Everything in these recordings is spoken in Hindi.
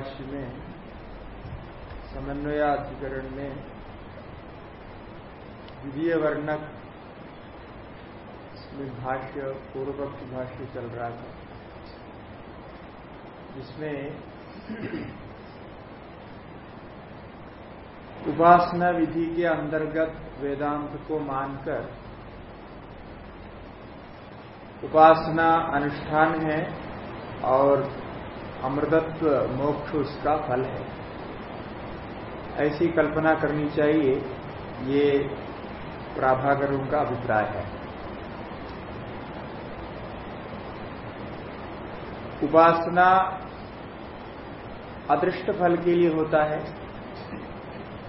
भाष्य में, समन्वयाधिकरण में, द्वितीय वर्णक में भाष्य पूर्व पक्ष भाष्य चल रहा था। जिसमें उपासना विधि के अंतर्गत वेदांत को मानकर उपासना अनुष्ठान है और अमृतत्व मोक्ष उसका फल है। ऐसी कल्पना करनी चाहिए, ये प्राभाकरों का अभिप्राय है। उपासना अदृष्ट फल के लिए होता है।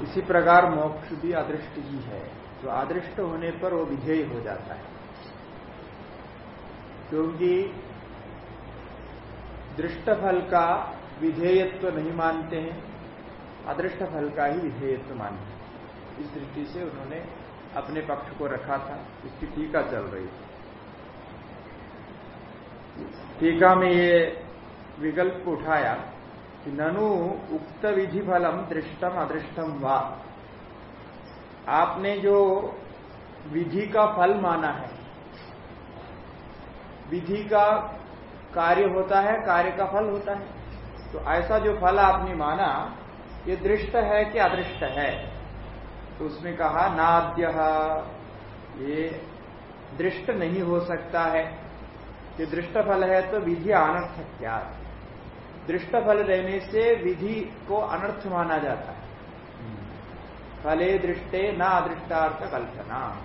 इसी प्रकार मोक्ष भी अदृष्ट ही है। जो अदृष्ट होने पर वो विधेय हो जाता है। क्योंकि दृष्ट फल का विधेयत्व नहीं मानते हैं अदृष्ट फल का ही विधेयत्व मानते हैं। इस दृष्टि से उन्होंने अपने पक्ष को रखा था, इसकी टीका चल रही थी टीका में ये विकल्प उठाया कि ननु उक्त विधि फलम दृष्टम अदृष्टम वा। आपने जो विधि का फल माना है, विधि का कार्य होता है, कार्य का फल होता है। तो ऐसा जो फल आपने माना, ये दृष्ट है कि अदृष्ट है? तो उसने कहा, नाद्य। ये दृष्ट नहीं हो सकता है। ये दृष्ट फल है तो विधि अनर्थ क्या दृष्ट फल रहने से विधि को अनर्थ माना जाता है। फले दृष्टे न अदृष्टार्थ कल्पना।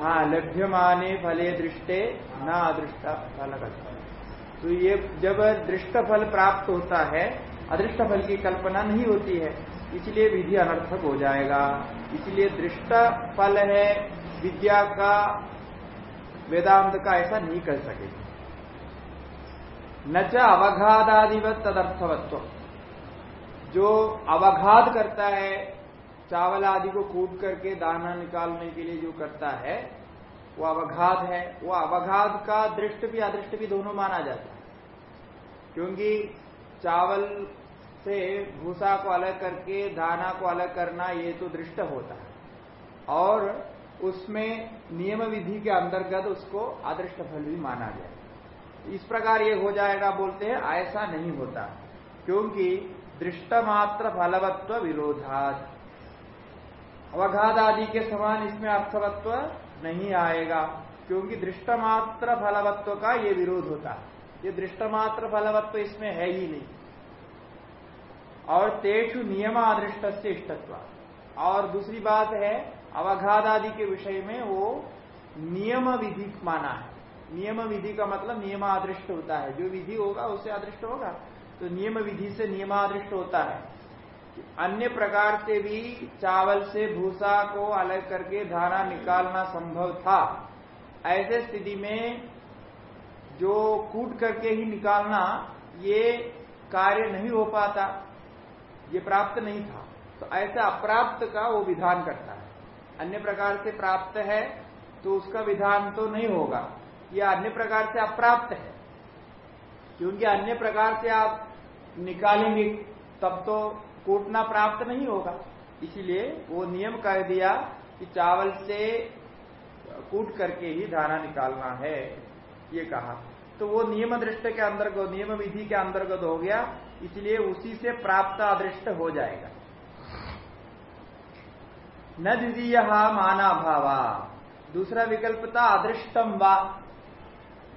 हाँ? लभ्यमाने फले दृष्टे, न अदृष्ट फल तो ये जब दृष्ट फल प्राप्त होता है, अदृष्ट फल की कल्पना नहीं होती है, इसलिए विधि अनर्थक हो जाएगा। इसलिए दृष्ट फल है, विद्या का, वेदांत का ऐसा नहीं कर सकेगा न च अवघादादिवत तदर्थवत्व। जो अवघात करता है चावल आदि को कूट करके दाना निकालने के लिए जो करता है, वो अवघात है। वो अवघात का दृष्ट भी अदृष्ट भी दोनों माना जाता है। क्योंकि चावल से भूसा को अलग करके दाना को अलग करना, ये तो दृष्ट होता है। और उसमें नियम विधि के अंतर्गत उसको अदृष्ट फल भी माना जाए इस प्रकार ये हो जाएगा, बोलते हैं, ऐसा नहीं होता। क्योंकि दृष्टमात्र फलवत्व विरोधात। अवघात आदि के समान इसमें अर्थवत्व नहीं आएगा, क्योंकि दृष्टमात्र फलवत्व का ये विरोध होता है। ये दृष्टमात्र फलवत्व इसमें है ही नहीं। और तेषु नियम अदृष्ट से इष्टत्व। और दूसरी बात है, अवघात आदि के विषय में वो नियम विधि माना है। नियम विधि का मतलब नियमादृष्ट होता है। जो विधि होगा उससे अदृष्ट होगा। तो नियम विधि से नियमादृष्ट होता है। अन्य प्रकार से भी चावल से भूसा को अलग करके धारा निकालना संभव था। ऐसे स्थिति में जो कूट करके ही निकालना, ये कार्य नहीं हो पाता, ये प्राप्त नहीं था। तो ऐसे अप्राप्त का वो विधान करता है। अन्य प्रकार से प्राप्त है तो उसका विधान तो नहीं होगा। यह अन्य प्रकार से अप्राप्त है। क्योंकि अन्य प्रकार से आप निकालेंगे, तब तो कूटना प्राप्त नहीं होगा। इसीलिए वो नियम कर दिया कि चावल से कूट करके ही धारा निकालना है, ये कहा। तो वो नियम दृष्ट के अंतर्गत नियम विधि के अंतर्गत हो गया, इसलिए उसी से प्राप्त अदृष्ट हो जाएगा। न द्वितीय माना भावा दूसरा विकल्प था अदृष्टम वा।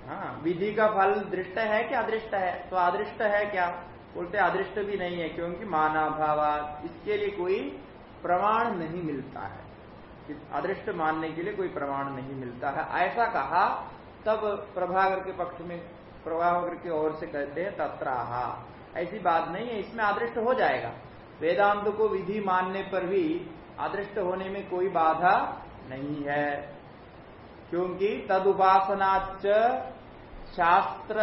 हाँ विधि का फल दृष्ट है क्या अदृष्ट है? तो अदृष्ट है क्या? बोलते अदृष्ट भी नहीं है, क्योंकि माना भावा इसके लिए कोई प्रमाण नहीं मिलता है। अदृष्ट मानने के लिए कोई प्रमाण नहीं मिलता है। ऐसा कहा, तब प्रभाकर के पक्ष में, प्रभाकर की ओर से कहते हैं, तत्राहा। ऐसी बात नहीं है, इसमें अदृष्ट हो जाएगा। वेदांत को विधि मानने पर भी अदृष्ट होने में कोई बाधा नहीं है, क्योंकि तद शास्त्र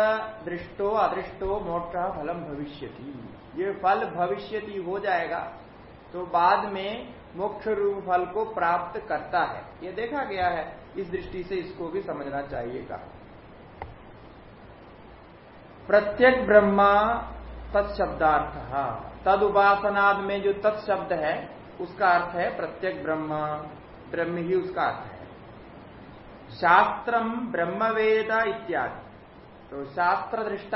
दृष्टो अदृष्टो, मोक्ष फलम भविष्यति। ये फल भविष्यति हो जाएगा तो बाद में मोक्ष रूप फल को प्राप्त करता है। ये देखा गया है, इस दृष्टि से इसको भी समझना चाहिएगा। प्रत्येक ब्रह्मा तत्शब्दार्थ। तद उपासनाद में जो तत्शब्द है, उसका अर्थ है प्रत्येक ब्रह्म। ब्रह्म ही उसका अर्थ है। शास्त्रम ब्रह्मवेद इत्यादि। तो शास्त्र दृष्ट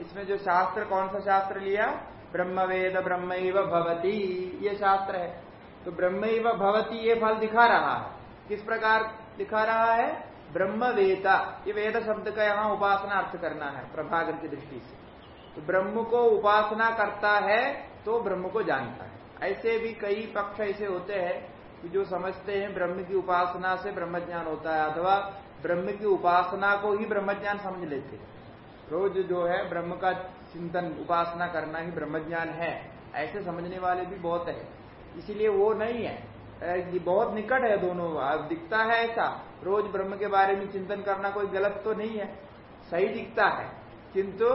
इसमें जो शास्त्र, कौन सा शास्त्र लिया? ब्रह्मवेद ब्रह्म भवती, ये शास्त्र है। तो ब्रह्म भवती, ये फल दिखा रहा है। किस प्रकार दिखा रहा है? ब्रह्म वेता ये वेद शब्द का यहाँ उपासना अर्थ करना है प्रभागर की दृष्टि से। तो ब्रह्म को उपासना करता है तो ब्रह्म को जानता है। ऐसे भी कई पक्ष ऐसे होते हैं कि जो समझते हैं ब्रह्म की उपासना से ब्रह्म ज्ञान होता है, अथवा ब्रह्म की उपासना को ही ब्रह्म ज्ञान समझ लेते हैं। रोज जो है ब्रह्म का चिंतन, उपासना करना ही ब्रह्म ज्ञान है। ऐसे समझने वाले भी बहुत है। इसीलिए वो नहीं है। बहुत निकट है दोनों। दिखता है ऐसा। रोज ब्रह्म के बारे में चिंतन करना कोई गलत तो नहीं है। सही दिखता है। किंतु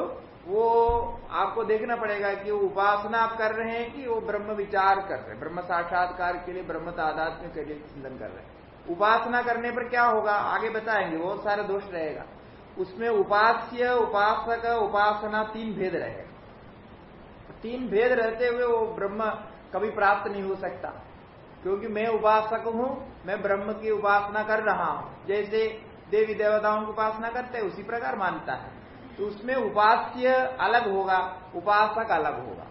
वो आपको देखना पड़ेगा कि वो उपासना आप कर रहे हैं कि वो ब्रह्म विचार कर रहे हैं। ब्रह्म साक्षात्कार के लिए ब्रह्म तादात्म्य के लिए चिंतन कर रहे हैं। उपासना करने पर क्या होगा? आगे बताएँगे। बहुत सारा दोष रहेगा। उसमें उपास्य, उपासक, उपासना तीन भेद रहेगा तीन भेद रहते हुए वो ब्रह्म कभी प्राप्त नहीं हो सकता। क्योंकि मैं उपासक हूँ, मैं ब्रह्म की उपासना कर रहा हूँ। जैसे देवी देवताओं की उपासना करते हैं, उसी प्रकार मानता है। तो उसमें उपास्य अलग होगा, उपासक अलग होगा।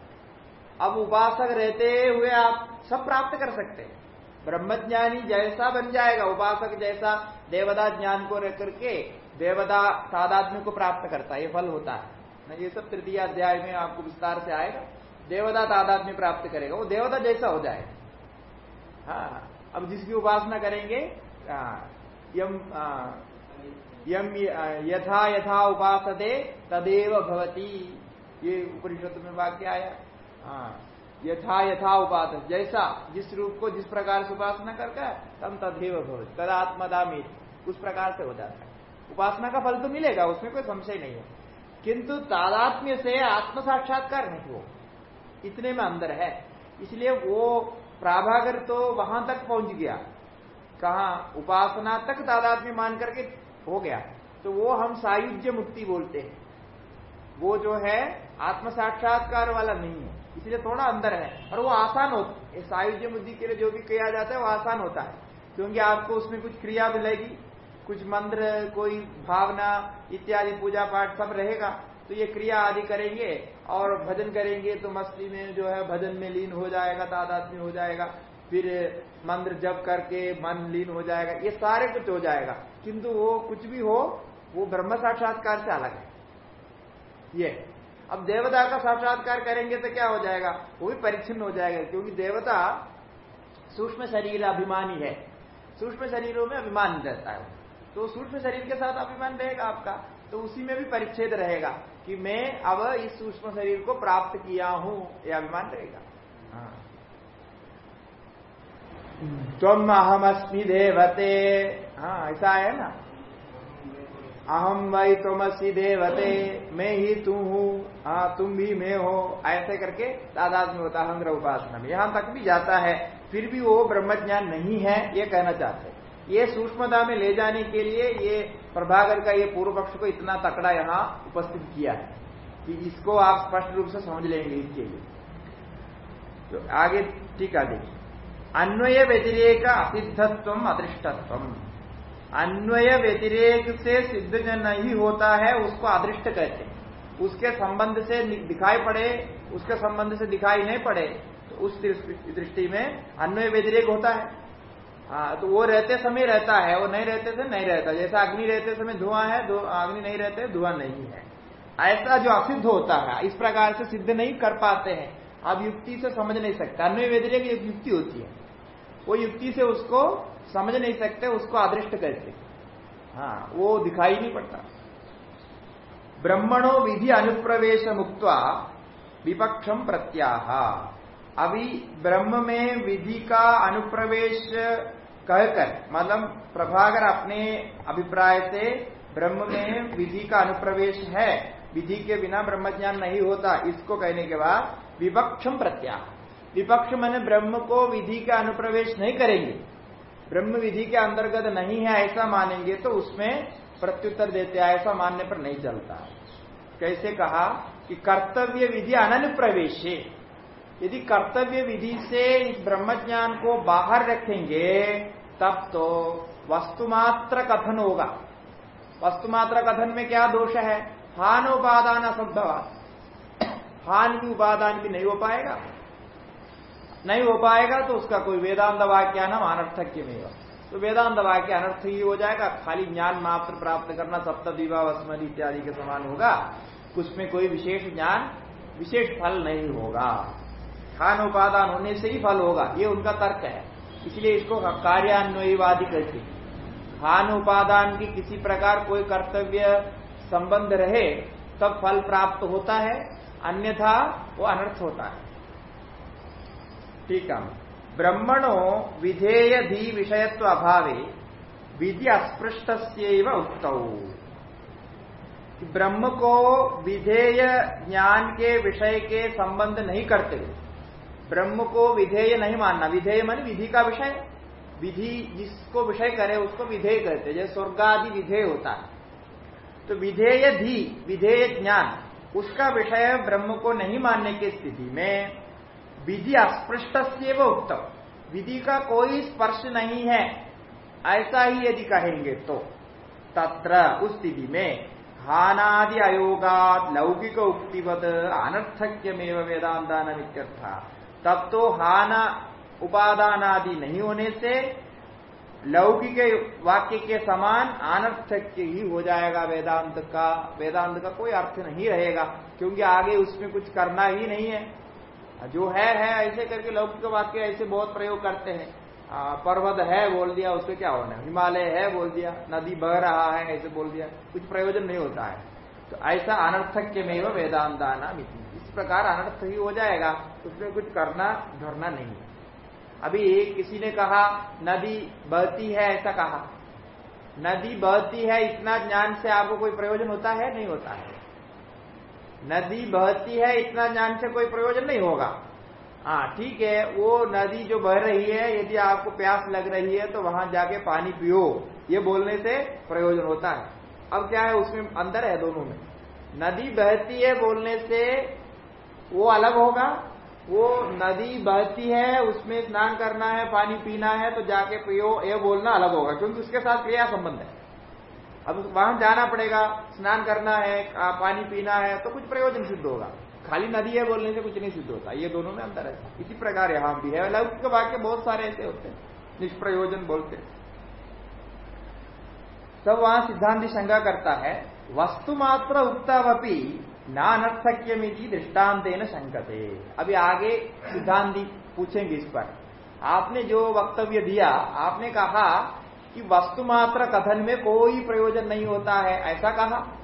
अब उपासक रहते हुए आप सब प्राप्त कर सकते हैं। ब्रह्मज्ञानी जैसा बन जाएगा, उपासक जैसा देवदा ज्ञान को रह करके देवदा तादात्म्य को प्राप्त करता है, ये फल होता है। ये सब तृतीय अध्याय में आपको विस्तार से आएगा। देवता तादाद में प्राप्त करेगा। वो देवता जैसा हो जाए। हाँ अब जिसकी उपासना करेंगे यम यम यथा यथा उपासते तदेव भवती। ये उपनिषद में वाक्य आया। हाँ। यथा यथा उपास, जैसा जिस रूप को जिस प्रकार से उपासना करके तम तदेव भवती। तदात्मदा में उस प्रकार से हो जाता है। उपासना का फल तो मिलेगा, उसमें कोई संशय नहीं है। किंतु तादात्म्य से आत्म साक्षात्कार नहीं हो इतने में अंदर है। इसलिए वो प्राभागर तो वहाँ तक पहुँच गया। कहा, उपासना तक तादात्म्य मान करके हो गया। तो वो हम सायुज्य मुक्ति बोलते हैं। वो जो है आत्म साक्षात्कार वाला नहीं है। इसलिए थोड़ा अंदर है। और वो आसान होता है। सायुज्य मुक्ति के लिए जो भी किया जाता है, वो आसान होता है। क्योंकि आपको उसमें कुछ क्रिया मिलेगी कुछ मंत्र, कोई भावना इत्यादि पूजा पाठ सब रहेगा तो ये क्रिया आदि करेंगे और भजन करेंगे तो मस्ती में जो है भजन में लीन हो जाएगा तादाद में हो जाएगा, फिर मंत्र जप करके मन लीन हो जाएगा, ये सारे कुछ हो जाएगा। किंतु वो कुछ भी हो, वो ब्रह्म साक्षात्कार से अलग है। ये। अब देवता का साक्षात्कार करेंगे तो क्या हो जाएगा? वो भी परिच्छिन्न हो जाएगा, क्योंकि देवता सूक्ष्म शरीर अभिमानी है। सूक्ष्म शरीरों में अभिमान रहता है। तो सूक्ष्म शरीर के साथ अभिमान रहेगा आपका। तो उसी में भी परिच्छेद रहेगा कि मैं अब इस सूक्ष्म शरीर को प्राप्त किया हूँ। यह अभिमान रहेगा। हाँ। तुम अहमअस्मी देवते। हाँ ऐसा है ना? अहम वही तुमसी देवते। मैं ही तू हूँ। हाँ तुम भी मैं हो। ऐसे करके दादाद में होता हंग्र उपासना में। यहाँ तक भी जाता है। फिर भी वो ब्रह्मज्ञान नहीं है, ये कहना चाहते ये सूक्ष्मता में ले जाने के लिए ये प्रभाकर का ये पूर्व पक्ष को इतना तकड़ा यहाँ उपस्थित किया है कि इसको आप स्पष्ट रूप से समझ लेंगे इसके लिए। तो आगे टीका देखिए। अन्वय व्यतिरेक असिद्धत्व अदृष्टत्व अन्वय व्यतिरेक से सिद्ध जो नहीं होता है, उसको अदृष्ट कहते हैं। उसके संबंध से दिखाई पड़े, उसके संबंध से दिखाई नहीं पड़े तो उस दृष्टि में अन्वय व्यतिरेक होता है। हाँ तो वो रहते समय रहता है, वो नहीं रहते समय नहीं रहता। जैसा अग्नि रहते समय धुआँ है अग्नि नहीं रहते, धुआँ नहीं है। ऐसा जो असिद्ध होता है, इस प्रकार से सिद्ध नहीं कर पाते हैं। आप युक्ति से समझ नहीं सकते। अन्य अन्वय की एक युक्ति होती है। वो युक्ति से उसको समझ नहीं सकते, उसको अदृष्ट कैसे हाँ। वो दिखाई नहीं पड़ता। ब्रह्मणो विधि अनुप्रवेश मुक्त विपक्षम प्रत्याह। अभी ब्रह्म में विधि का अनुप्रवेश कहकर मतलब प्रभाकर अपने अभिप्राय से ब्रह्म में विधि का अनुप्रवेश है, विधि के बिना ब्रह्म ज्ञान नहीं होता, इसको कहने के बाद विपक्षम प्रत्याह। विपक्ष मैंने ब्रह्म को विधि का अनुप्रवेश नहीं करेंगे। ब्रह्म विधि के अंतर्गत नहीं है, ऐसा मानेंगे तो उसमें प्रत्युत्तर देते हैं, ऐसा मानने पर नहीं चलता। कैसे कहा कि कर्तव्य विधि अनुप्रवेश यदि कर्तव्य विधि से इस ब्रह्म ज्ञान को बाहर रखेंगे, तब तो वस्तुमात्र कथन होगा। वस्तुमात्र कथन में क्या दोष है? हान उपादान असंभवाद हान भी उपादान भी नहीं हो पाएगा। नहीं हो पाएगा तो उसका कोई वेदांत वाक्य नाम अनर्थक्य में तो वेदांत वाक्य अनर्थ ही हो जाएगा। खाली ज्ञान मात्र प्राप्त करना सप्त वस्मन इत्यादि के समान होगा। उसमें कोई विशेष ज्ञान, विशेष फल नहीं होगा। खान उपादान होने से ही फल होगा। ये उनका तर्क है। इसलिए इसको कार्यान्वयवादी कहते हैं। खान उपादान की किसी प्रकार कोई कर्तव्य संबंध रहे, तब फल प्राप्त होता है, अन्यथा वो अनर्थ होता है। ठीक है। ब्रह्मणो विधेय धी विषयत्व अभावे, विधि अस्पृष्ट उक्त। ब्रह्म को विधेय ज्ञान के विषय के संबंध नहीं करते। ब्रह्म को विधेय नहीं मानना। विधेय मान विधि का विषय। विधि जिसको विषय करे, उसको विधेय कहते जैसे स्वर्ग आदि विधेय होता है। तो विधेय धी, विधेय ज्ञान, उसका विषय ब्रह्म को नहीं मानने की स्थिति में। विधि अस्पृष्ट से वो उत्तम विधि का कोई स्पर्श नहीं है। ऐसा ही यदि कहेंगे तो। तत्र उस स्थिति में हानादि अयोगात लौकिक उक्तिवत अनर्थक्यमेव वेदांतान तब तो हान उपादान आदि नहीं होने से लौकिक वाक्य के समान अनर्थक्य ही हो जाएगा वेदांत का। वेदांत का कोई अर्थ नहीं रहेगा, क्योंकि आगे उसमें कुछ करना ही नहीं है। जो है है, ऐसे करके लौकिक वाक्य ऐसे बहुत प्रयोग करते हैं। पर्वत है बोल दिया उससे क्या होना है? हिमालय है बोल दिया, नदी बह रहा है ऐसे बोल दिया, कुछ प्रयोजन नहीं होता है। तो ऐसा अनर्थक्य में वेदांताना इस प्रकार अनर्थ ही हो जाएगा उसमें कुछ करना धरना नहीं। अभी किसी ने कहा, नदी बहती है, ऐसा कहा। नदी बहती है, इतना ज्ञान से आपको कोई प्रयोजन होता है? नहीं होता है। नदी बहती है, इतना ज्ञान से कोई प्रयोजन नहीं होगा। हाँ ठीक है, वो नदी जो बह रही है, यदि आपको प्यास लग रही है तो वहाँ जाके पानी पियो। ये बोलने से प्रयोजन होता है। अब क्या है, उसमें अंदर है दोनों में। नदी बहती है बोलने से वो अलग होगा। वो नदी बहती है, उसमें स्नान करना है, पानी पीना है तो जाके पियो, ये बोलना अलग होगा, क्योंकि उसके साथ क्रिया संबंध है। अब वहाँ जाना पड़ेगा, स्नान करना है पानी पीना है तो कुछ प्रयोजन सिद्ध होगा। खाली नदी है बोलने से कुछ नहीं सिद्ध होता, ये दोनों में अंतर है। इसी प्रकार यहाँ भी है। लौकिक वाक्य बहुत सारे ऐसे होते हैं, निष्प्रयोजन बोलते हैं। सब वहाँ सिद्धांत शंका करता है, वस्तु मात्र नानर्थक्यमिति दृष्टांतेन शंकते अभी आगे सिद्धांति पूछेंगे इस पर। आपने जो वक्तव्य दिया आपने कहा कि वस्तु मात्र कथन में कोई प्रयोजन नहीं होता है ऐसा कहा?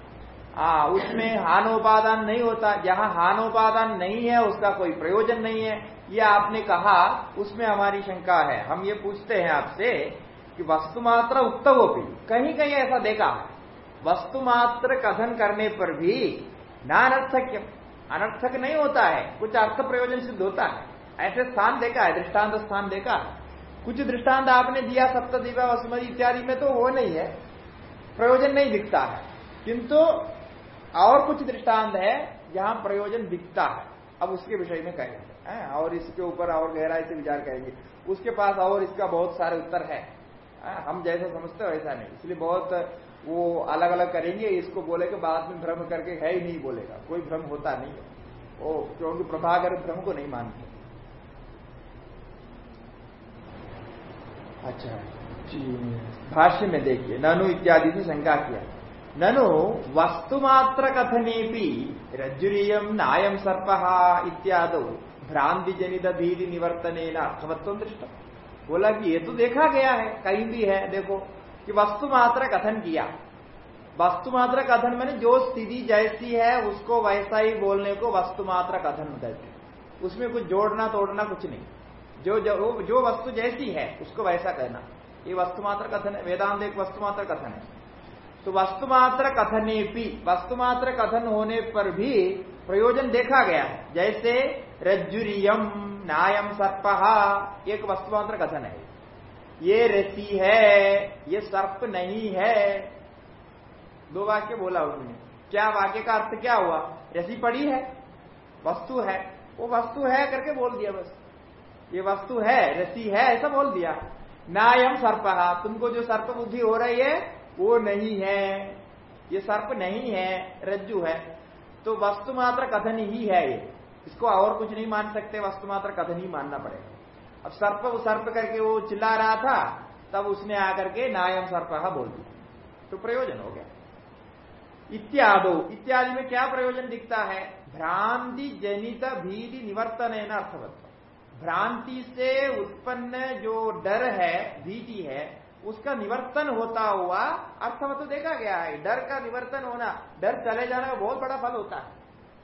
आ, उसमें हानोपादान नहीं होता। जहाँ हानोपादान नहीं है उसका कोई प्रयोजन नहीं है। ये आपने कहा उसमें हमारी शंका है। हम ये पूछते हैं आपसे कि वस्तु मात्र उत्तवोपी कहीं कहीं ऐसा देखा है। वस्तु मात्र कथन करने पर भी नानर्थक अनर्थक नहीं होता है, कुछ अर्थ प्रयोजन सिद्ध होता है। ऐसे स्थान देखा है, दृष्टांत स्थान देखा। कुछ दृष्टांत आपने दिया, सप्तदीपा, वसुमती इत्यादि में तो वो नहीं है। प्रयोजन नहीं दिखता है। किंतु और कुछ दृष्टांत है, जहाँ प्रयोजन दिखता है। अब उसके विषय में कहेंगे और इसके ऊपर और गहराई से विचार करेंगे। उसके पास और इसका बहुत सारे उत्तर है। हम जैसा समझते वैसा नहीं। इसलिए बहुत वो अलग अलग करेंगे इसको बोले के बाद में भ्रम करके है ही नहीं बोलेगा। कोई भ्रम होता नहीं है। वो क्योंकि प्रभाकर भ्रम को नहीं मानते। अच्छा भाष्य में देखिए ननु इत्यादि से शंका किया ननु वस्तुमात्र कथने भी रज्जुरीयम नायम सर्प इत्याद भ्रांति जनित भीति निवर्तन अर्थवत्व दृष्ट बोला कि ये तो देखा गया है कहीं भी है देखो। कि वस्तु मात्र कथन किया। वस्तु मात्र कथन मैंने जो स्थिति जैसी है उसको वैसा ही बोलने को वस्तु मात्र कथन कहते उसमें कुछ जोड़ना तोड़ना कुछ नहीं। जो जो, जो वस्तु जैसी है उसको वैसा कहना। ये वस्तु मात्र कथन है। वेदांत एक वस्तु मात्र कथन है। तो वस्तु मात्र कथने भी वस्तु मात्र कथन होने पर भी प्रयोजन देखा गया है। जैसे रज्जुरियम न्यायम सर्प एक वस्तु मात्र कथन है। ये रसी है, ये सर्प नहीं है। दो वाक्य बोला उन्होंने। क्या वाक्य का अर्थ क्या हुआ? रसी पड़ी है, वस्तु है। वो वस्तु है करके बोल दिया बस। ये वस्तु है रसी है, ऐसा बोल दिया। नायम सर्प, तुमको जो सर्प बुद्धि हो रही है, वो नहीं है। ये सर्प नहीं है, रज्जु है। तो वस्तु मात्र कथन ही है ये। इसको और कुछ नहीं मान सकते, वस्तु मात्र कथन ही मानना पड़ेगा। अब सर्प सर्प करके वो चिल्ला रहा था, तब उसने आकर के नायम सर्प बोल दिया। तो प्रयोजन हो गया। इत्यादो, इत्यादि में क्या प्रयोजन दिखता है? भ्रांति जनित भीति निवर्तन है ना अर्थवत्व भ्रांति से उत्पन्न जो डर है, भीति है, उसका निवर्तन होता हुआ अर्थवत्व देखा गया है। डर का निवर्तन होना, डर चले जाना बहुत बड़ा फल होता है।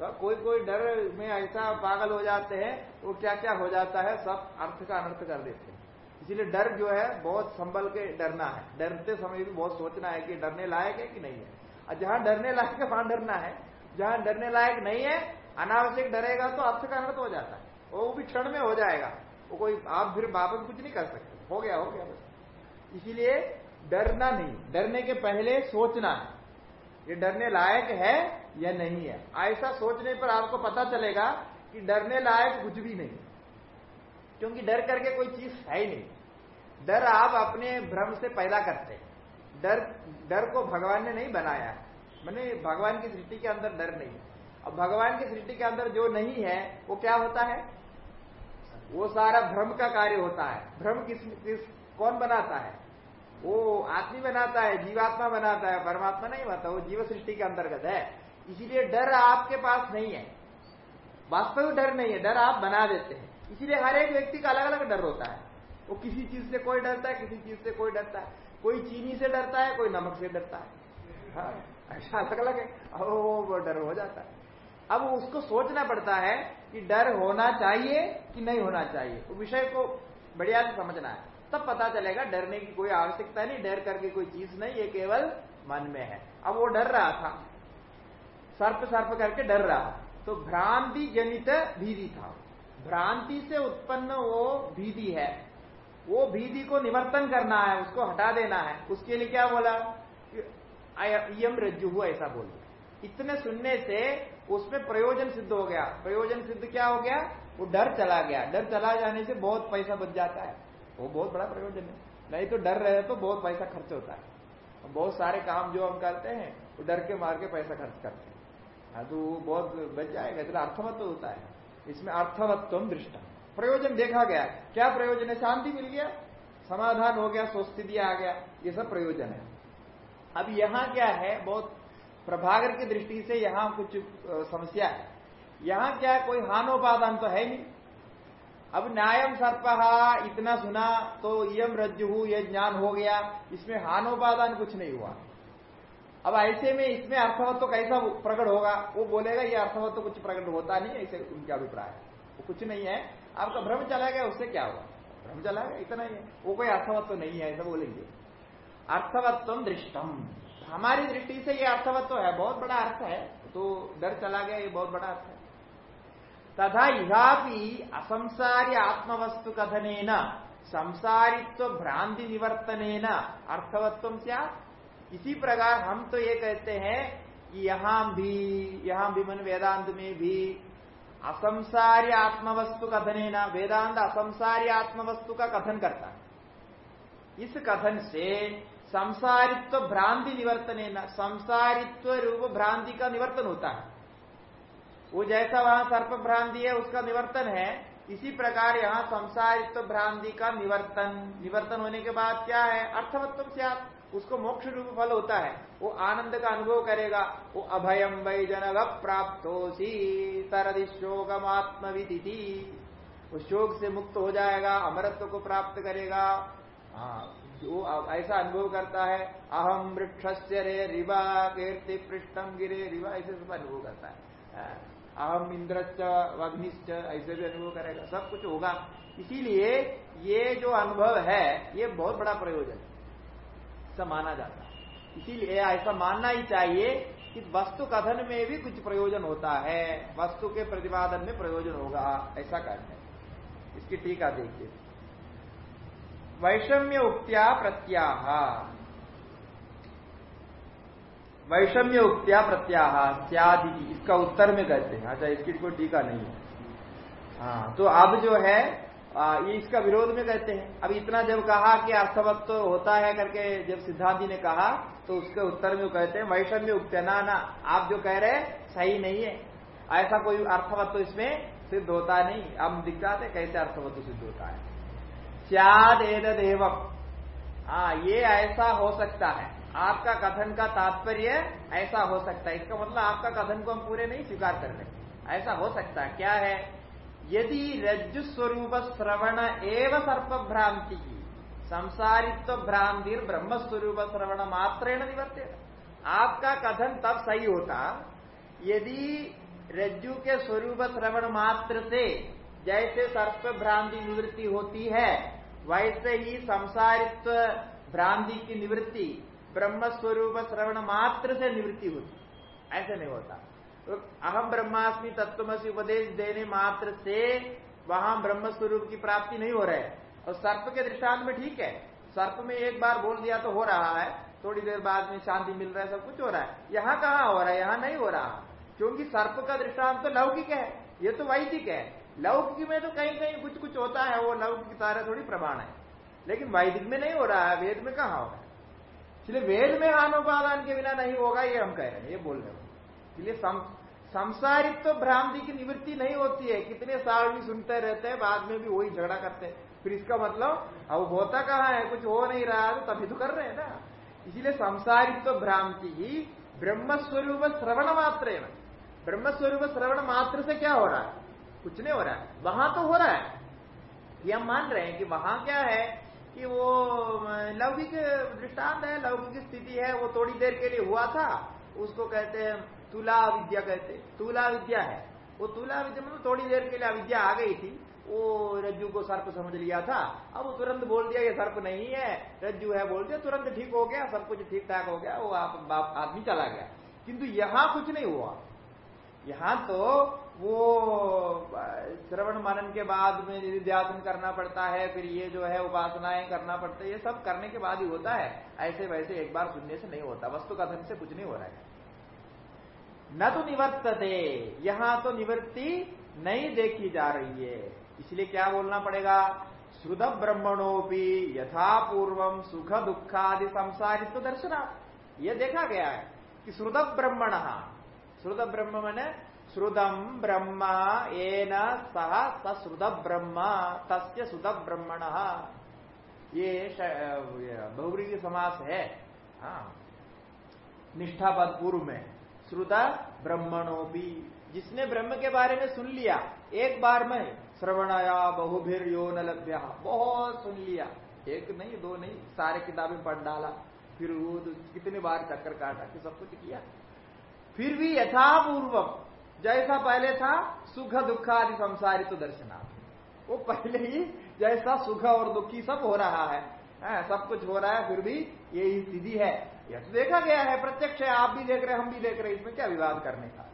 तो कोई कोई डर में ऐसा पागल हो जाते हैं, वो क्या क्या हो जाता है, सब अर्थ का अनर्थ कर देते हैं। इसीलिए डर जो है, बहुत संभल के डरना है। डरते समय भी बहुत सोचना है कि डरने लायक है कि नहीं है। और जहाँ डरने लायक है, वहाँ डरना है। जहाँ डरने लायक नहीं है, अनावश्यक डरेगा तो अर्थ का अनर्थ हो जाता है। वो भी क्षण में हो जाएगा। वो कोई, आप फिर वापस कुछ नहीं कर सकते। हो गया हो गया। इसीलिए डरना नहीं। डरने के पहले सोचना है। ये डरने लायक है या नहीं है। ऐसा सोचने पर आपको पता चलेगा कि डरने लायक कुछ भी नहीं। क्योंकि डर करके कोई चीज़ है ही नहीं। डर आप अपने भ्रम से पैदा करते हैं। डर डर को भगवान ने नहीं बनाया मैंने भगवान की सृष्टि के अंदर डर नहीं अब भगवान की सृष्टि के अंदर जो नहीं है वो क्या होता है? वो सारा भ्रम का कार्य होता है। भ्रम किस, किस कौन बनाता है? वो आदमी बनाता है जीवात्मा बनाता है परमात्मा नहीं बनता वो जीव सृष्टि के अंतर्गत है। इसीलिए डर आपके पास नहीं है। वास्तविक डर नहीं है डर आप बना देते हैं। इसीलिए हर एक व्यक्ति का अलग अलग डर होता है। वो किसी चीज़ से कोई डरता है किसी चीज़ से कोई डरता है। कोई चीनी से डरता है कोई नमक से डरता है। हाँ, ऐसा अलग अलग है। वो डर हो जाता है। अब उसको सोचना पड़ता है कि डर होना चाहिए कि नहीं होना चाहिए। वो विषय को बढ़िया से समझना है। तब पता चलेगा डरने की कोई आवश्यकता नहीं डर करके कोई चीज़ नहीं ये केवल मन में है। अब वो डर रहा था। सर्प सर्प करके डर रहा तो भ्रांति जनित भीति था। भ्रांति से उत्पन्न वो भीति है। वो भीति को निवर्तन करना है, उसको हटा देना है। उसके लिए क्या बोला? यम रज्जु हुआ ऐसा बोल इतने सुनने से उसमें प्रयोजन सिद्ध हो गया। प्रयोजन सिद्ध क्या हो गया? वो डर चला गया। डर चला जाने से बहुत पैसा बच जाता है। वो बहुत बड़ा प्रयोजन है। नहीं तो डर रहे तो बहुत पैसा खर्च होता है। बहुत सारे काम जो हम करते हैं, वो डर के मार के पैसा खर्च करते हैं। हाँ तो वो बहुत बच जाएगा, इसलिए अर्थवत्व होता है। इसमें अर्थवत्व दृष्टा। प्रयोजन देखा गया। क्या प्रयोजन है? शांति मिल गया, समाधान हो गया स्वस्थिति आ गया। ये सब प्रयोजन है। अब यहाँ क्या है? बहुत प्रभागर की दृष्टि से यहाँ कुछ समस्या है। यहाँ क्या है? कोई हानोपादान तो है नहीं। अब न्यायम सर्प इतना सुना तो यम रज्जु, ये ज्ञान हो गया। इसमें हानोपादान कुछ नहीं हुआ। अब ऐसे में इसमें अर्थवत्व तो कैसा प्रकट होगा? वो बोलेगा, ये अर्थवत्व तो कुछ प्रकट होता नहीं ऐसे उनके अभिप्राय है। वो कुछ नहीं है। आपका भ्रम चला गया, उससे क्या हुआ भ्रम चला गया, इतना ही है। वो कोई अर्थवत्व तो नहीं है, ऐसा बोलेंगे। अर्थवत्व दृष्टम हमारी दृष्टि से ये अर्थवत्व है, बहुत बड़ा अर्थ है। तो डर चला गया, ये बहुत बड़ा अर्थ है। तथा इहापि असंसारी आत्मवस्तु कथन संसारित्व भ्रांति निवर्तन अर्थवत्व क्या इसी प्रकार हम तो ये कहते हैं कि यहाँ भी यहाँ भी मन वेदांत में भी असंसारी आत्मवस्तु कथन है ना? वेदांत असंसारी आत्मवस्तु का कथन करता है। इस कथन से संसारित्व भ्रांति निवर्तन है ना? संसारित्व रूप भ्रांति का निवर्तन होता है। वो जैसा वहाँ सर्प भ्रांति है, उसका निवर्तन है। इसी प्रकार यहाँ संसारित्व भ्रांति का निवर्तन। निवर्तन होने के बाद क्या है? अर्थवत्व से उसको मोक्ष रूप फल होता है, वो आनंद का अनुभव करेगा। वो अभयम वै जनग प्राप्त तरदि शोकमात्मविधि वो शोक से मुक्त हो जाएगा, अमरत्व को प्राप्त करेगा। हाँ वो ऐसा अनुभव करता है अहम वृक्ष रे रिवा, कीर्ति पृष्ठम गिरे रिवा, ऐसे सब अनुभव करता है। हाँ। अहम इंद्रश्च, अग्निश्च, ऐसे भी अनुभव करेगा, सब कुछ होगा। इसीलिए ये जो अनुभव है, ये बहुत बड़ा प्रयोजन ऐसा माना जाता है। इसीलिए ऐसा मानना ही चाहिए कि वस्तु कथन में भी कुछ प्रयोजन होता है। वस्तु के प्रतिपादन में प्रयोजन होगा, ऐसा कहते हैं। इसकी टीका देखिए। वैषम्य उक्त्या प्रत्याह। वैषम्य उक्त्या प्रत्याह त्यादि इसका उत्तर में कहते हैं। अच्छा इसकी कोई टीका नहीं है। हाँ तो अब जो है आ, ये इसका विरोध में कहते हैं। अब इतना जब कहा कि अर्थवत्व तो होता है करके जब सिद्धांत जी ने कहा तो उसके उत्तर में कहते हैं वैषम्य उक्त ना ना आप जो कह रहे हैं सही नहीं है। ऐसा कोई अर्थवत्व तो इसमें सिद्ध होता नहीं। हम दिखाते कैसे अर्थवत्व सिद्ध होता है? स्याद एदव हाँ ये ऐसा हो सकता है। आपका कथन का तात्पर्य ऐसा हो सकता है। इसका मतलब आपका कथन को हम पूरे नहीं स्वीकार कर रहे ऐसा हो सकता है। क्या है? यदि रज्जु स्वरूप श्रवण एवं सर्प भ्रांति संसारित्व भ्रांति ब्रह्म स्वरूप श्रवण मात्रेण निवर्त्य। आपका कथन तब सही होता, यदि रज्जु के स्वरूप श्रवण मात्र से जैसे सर्प भ्रांति निवृत्ति होती है, वैसे ही संसारित्व भ्रांति की निवृत्ति ब्रह्म स्वरूप श्रवण मात्र से निवृत्ति होती। ऐसे नहीं होता। तो अहम ब्रह्मास्मि तत्वमसी उपदेश देने मात्र से वहाँ ब्रह्म स्वरूप की प्राप्ति नहीं हो रहा है। और सर्प के दृष्टांत में ठीक है। सर्प में एक बार बोल दिया तो हो रहा है, थोड़ी देर बाद में शांति मिल रहा है, सब कुछ हो रहा है। यहाँ कहाँ हो रहा है? यहाँ नहीं हो रहा। क्योंकि सर्प का दृष्टांत तो लौकिक है, ये तो वैदिक है। लौकिक में तो कहीं कहीं कुछ कुछ होता है, वो लौकिक तारा थोड़ी प्रमाण है। लेकिन वैदिक में नहीं हो रहा है, वेद में कहा हो रहा है? इसलिए वेद में आनोपादान के बिना नहीं होगा, ये हम कह रहे हैं, ये बोल रहे हो। इसलिए संसारित्व तो भ्रांति की निवृत्ति नहीं होती है। कितने साल भी सुनते रहते हैं, बाद में भी वही झगड़ा करते हैं। फिर इसका मतलब अब होता कहाँ है? कुछ हो नहीं रहा तो तभी तो कर रहे हैं ना। इसलिए संसारित्व तो भ्रांति ही ब्रह्मस्वरूप श्रवण मात्र है। ब्रह्म स्वरूप श्रवण मात्र से क्या हो रहा है? कुछ नहीं हो रहा है। वहाँ तो हो रहा है। ये हम मान रहे हैं कि वहाँ क्या है कि वो लौकिक दृष्टांत है, लौकिक स्थिति है, वो थोड़ी देर के लिए हुआ था। उसको कहते हैं तुला विद्या कहते। तुला विद्या है। वो तुला विद्या मतलब थोड़ी देर के लिए अविद्या आ गई थी। वो रज्जू को सर्प समझ लिया था। अब वो तुरंत बोल दिया, ये सर्प नहीं है। रज्जू है, बोल दिया। तुरंत ठीक हो गया। सब कुछ ठीक ठाक हो गया। वो आप आदमी चला गया। किंतु यहाँ कुछ नहीं हुआ। यहाँ तो वो श्रवण मनन के बाद में निध्यासन करना पड़ता है। फिर ये जो है उपासनाएँ करना पड़ता है। ये सब करने के बाद ही होता है। ऐसे वैसे एक बार सुनने से नहीं होता। वस्तु कथन से कुछ नहीं हो रहा है। न तो निवर्तते, यहाँ तो निवृत्ति नहीं देखी जा रही है। इसलिए क्या बोलना पड़ेगा? श्रुत ब्रह्मणोपी यथा पूर्वम सुख दुखादि संसारित्व दर्शना यह देखा गया है कि श्रुत ब्रह्मण श्रुत ब्रह्म मैंने श्रुदम ब्रह्म एन सह सश्रुत ब्रह्म तस्य श्रुत ब्रह्मण ये बहुरी समास है। हाँ। निष्ठा पद पूर्व में। श्रुता ब्रह्मणोपी जिसने ब्रह्म के बारे में सुन लिया, एक बार में श्रवणाया बहुभिर न लभ्या। बहुत सुन लिया। एक नहीं, दो नहीं, सारे किताबें पढ़ डाला। फिर वो कितने बार चक्कर काटा कि सब कुछ किया। फिर भी यथापूर्वक जैसा पहले था, सुख दुख आदि संसारित तो दर्शना वो पहले ही जैसा सुख और दुखी सब हो रहा है। है, सब कुछ हो रहा है, फिर भी यही स्थिति है। यह तो देखा गया है, प्रत्यक्ष है, आप भी देख रहे हम भी देख रहे इसमें क्या विवाद करने का?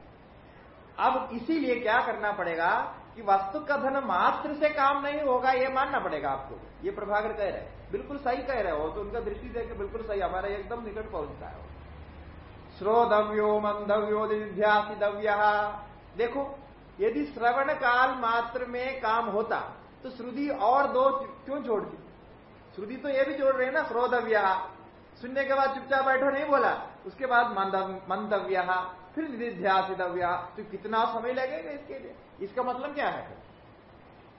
अब इसीलिए क्या करना पड़ेगा कि वस्तु कथन मात्र से काम नहीं होगा, ये मानना पड़ेगा आपको। ये प्रभाकर कह रहे बिल्कुल सही कह रहे हो तो उनका दृष्टि देकर बिल्कुल सही, हमारा एकदम निकट पहुँचता है। श्रोधव्यो मंदव्यो निध्यासितव्य देखो, यदि श्रवण काल मात्र में काम होता तो श्रुति और दो क्यों जोड़ती श्रुति तो ये भी जोड़ रहे हैं ना श्रोधव्य सुनने के बाद चुपचाप बैठो, नहीं बोला। उसके बाद मंदव्य, फिर निधिध्यासितव्य। तो कितना समय लगेगा इसके लिए? इसका मतलब क्या है?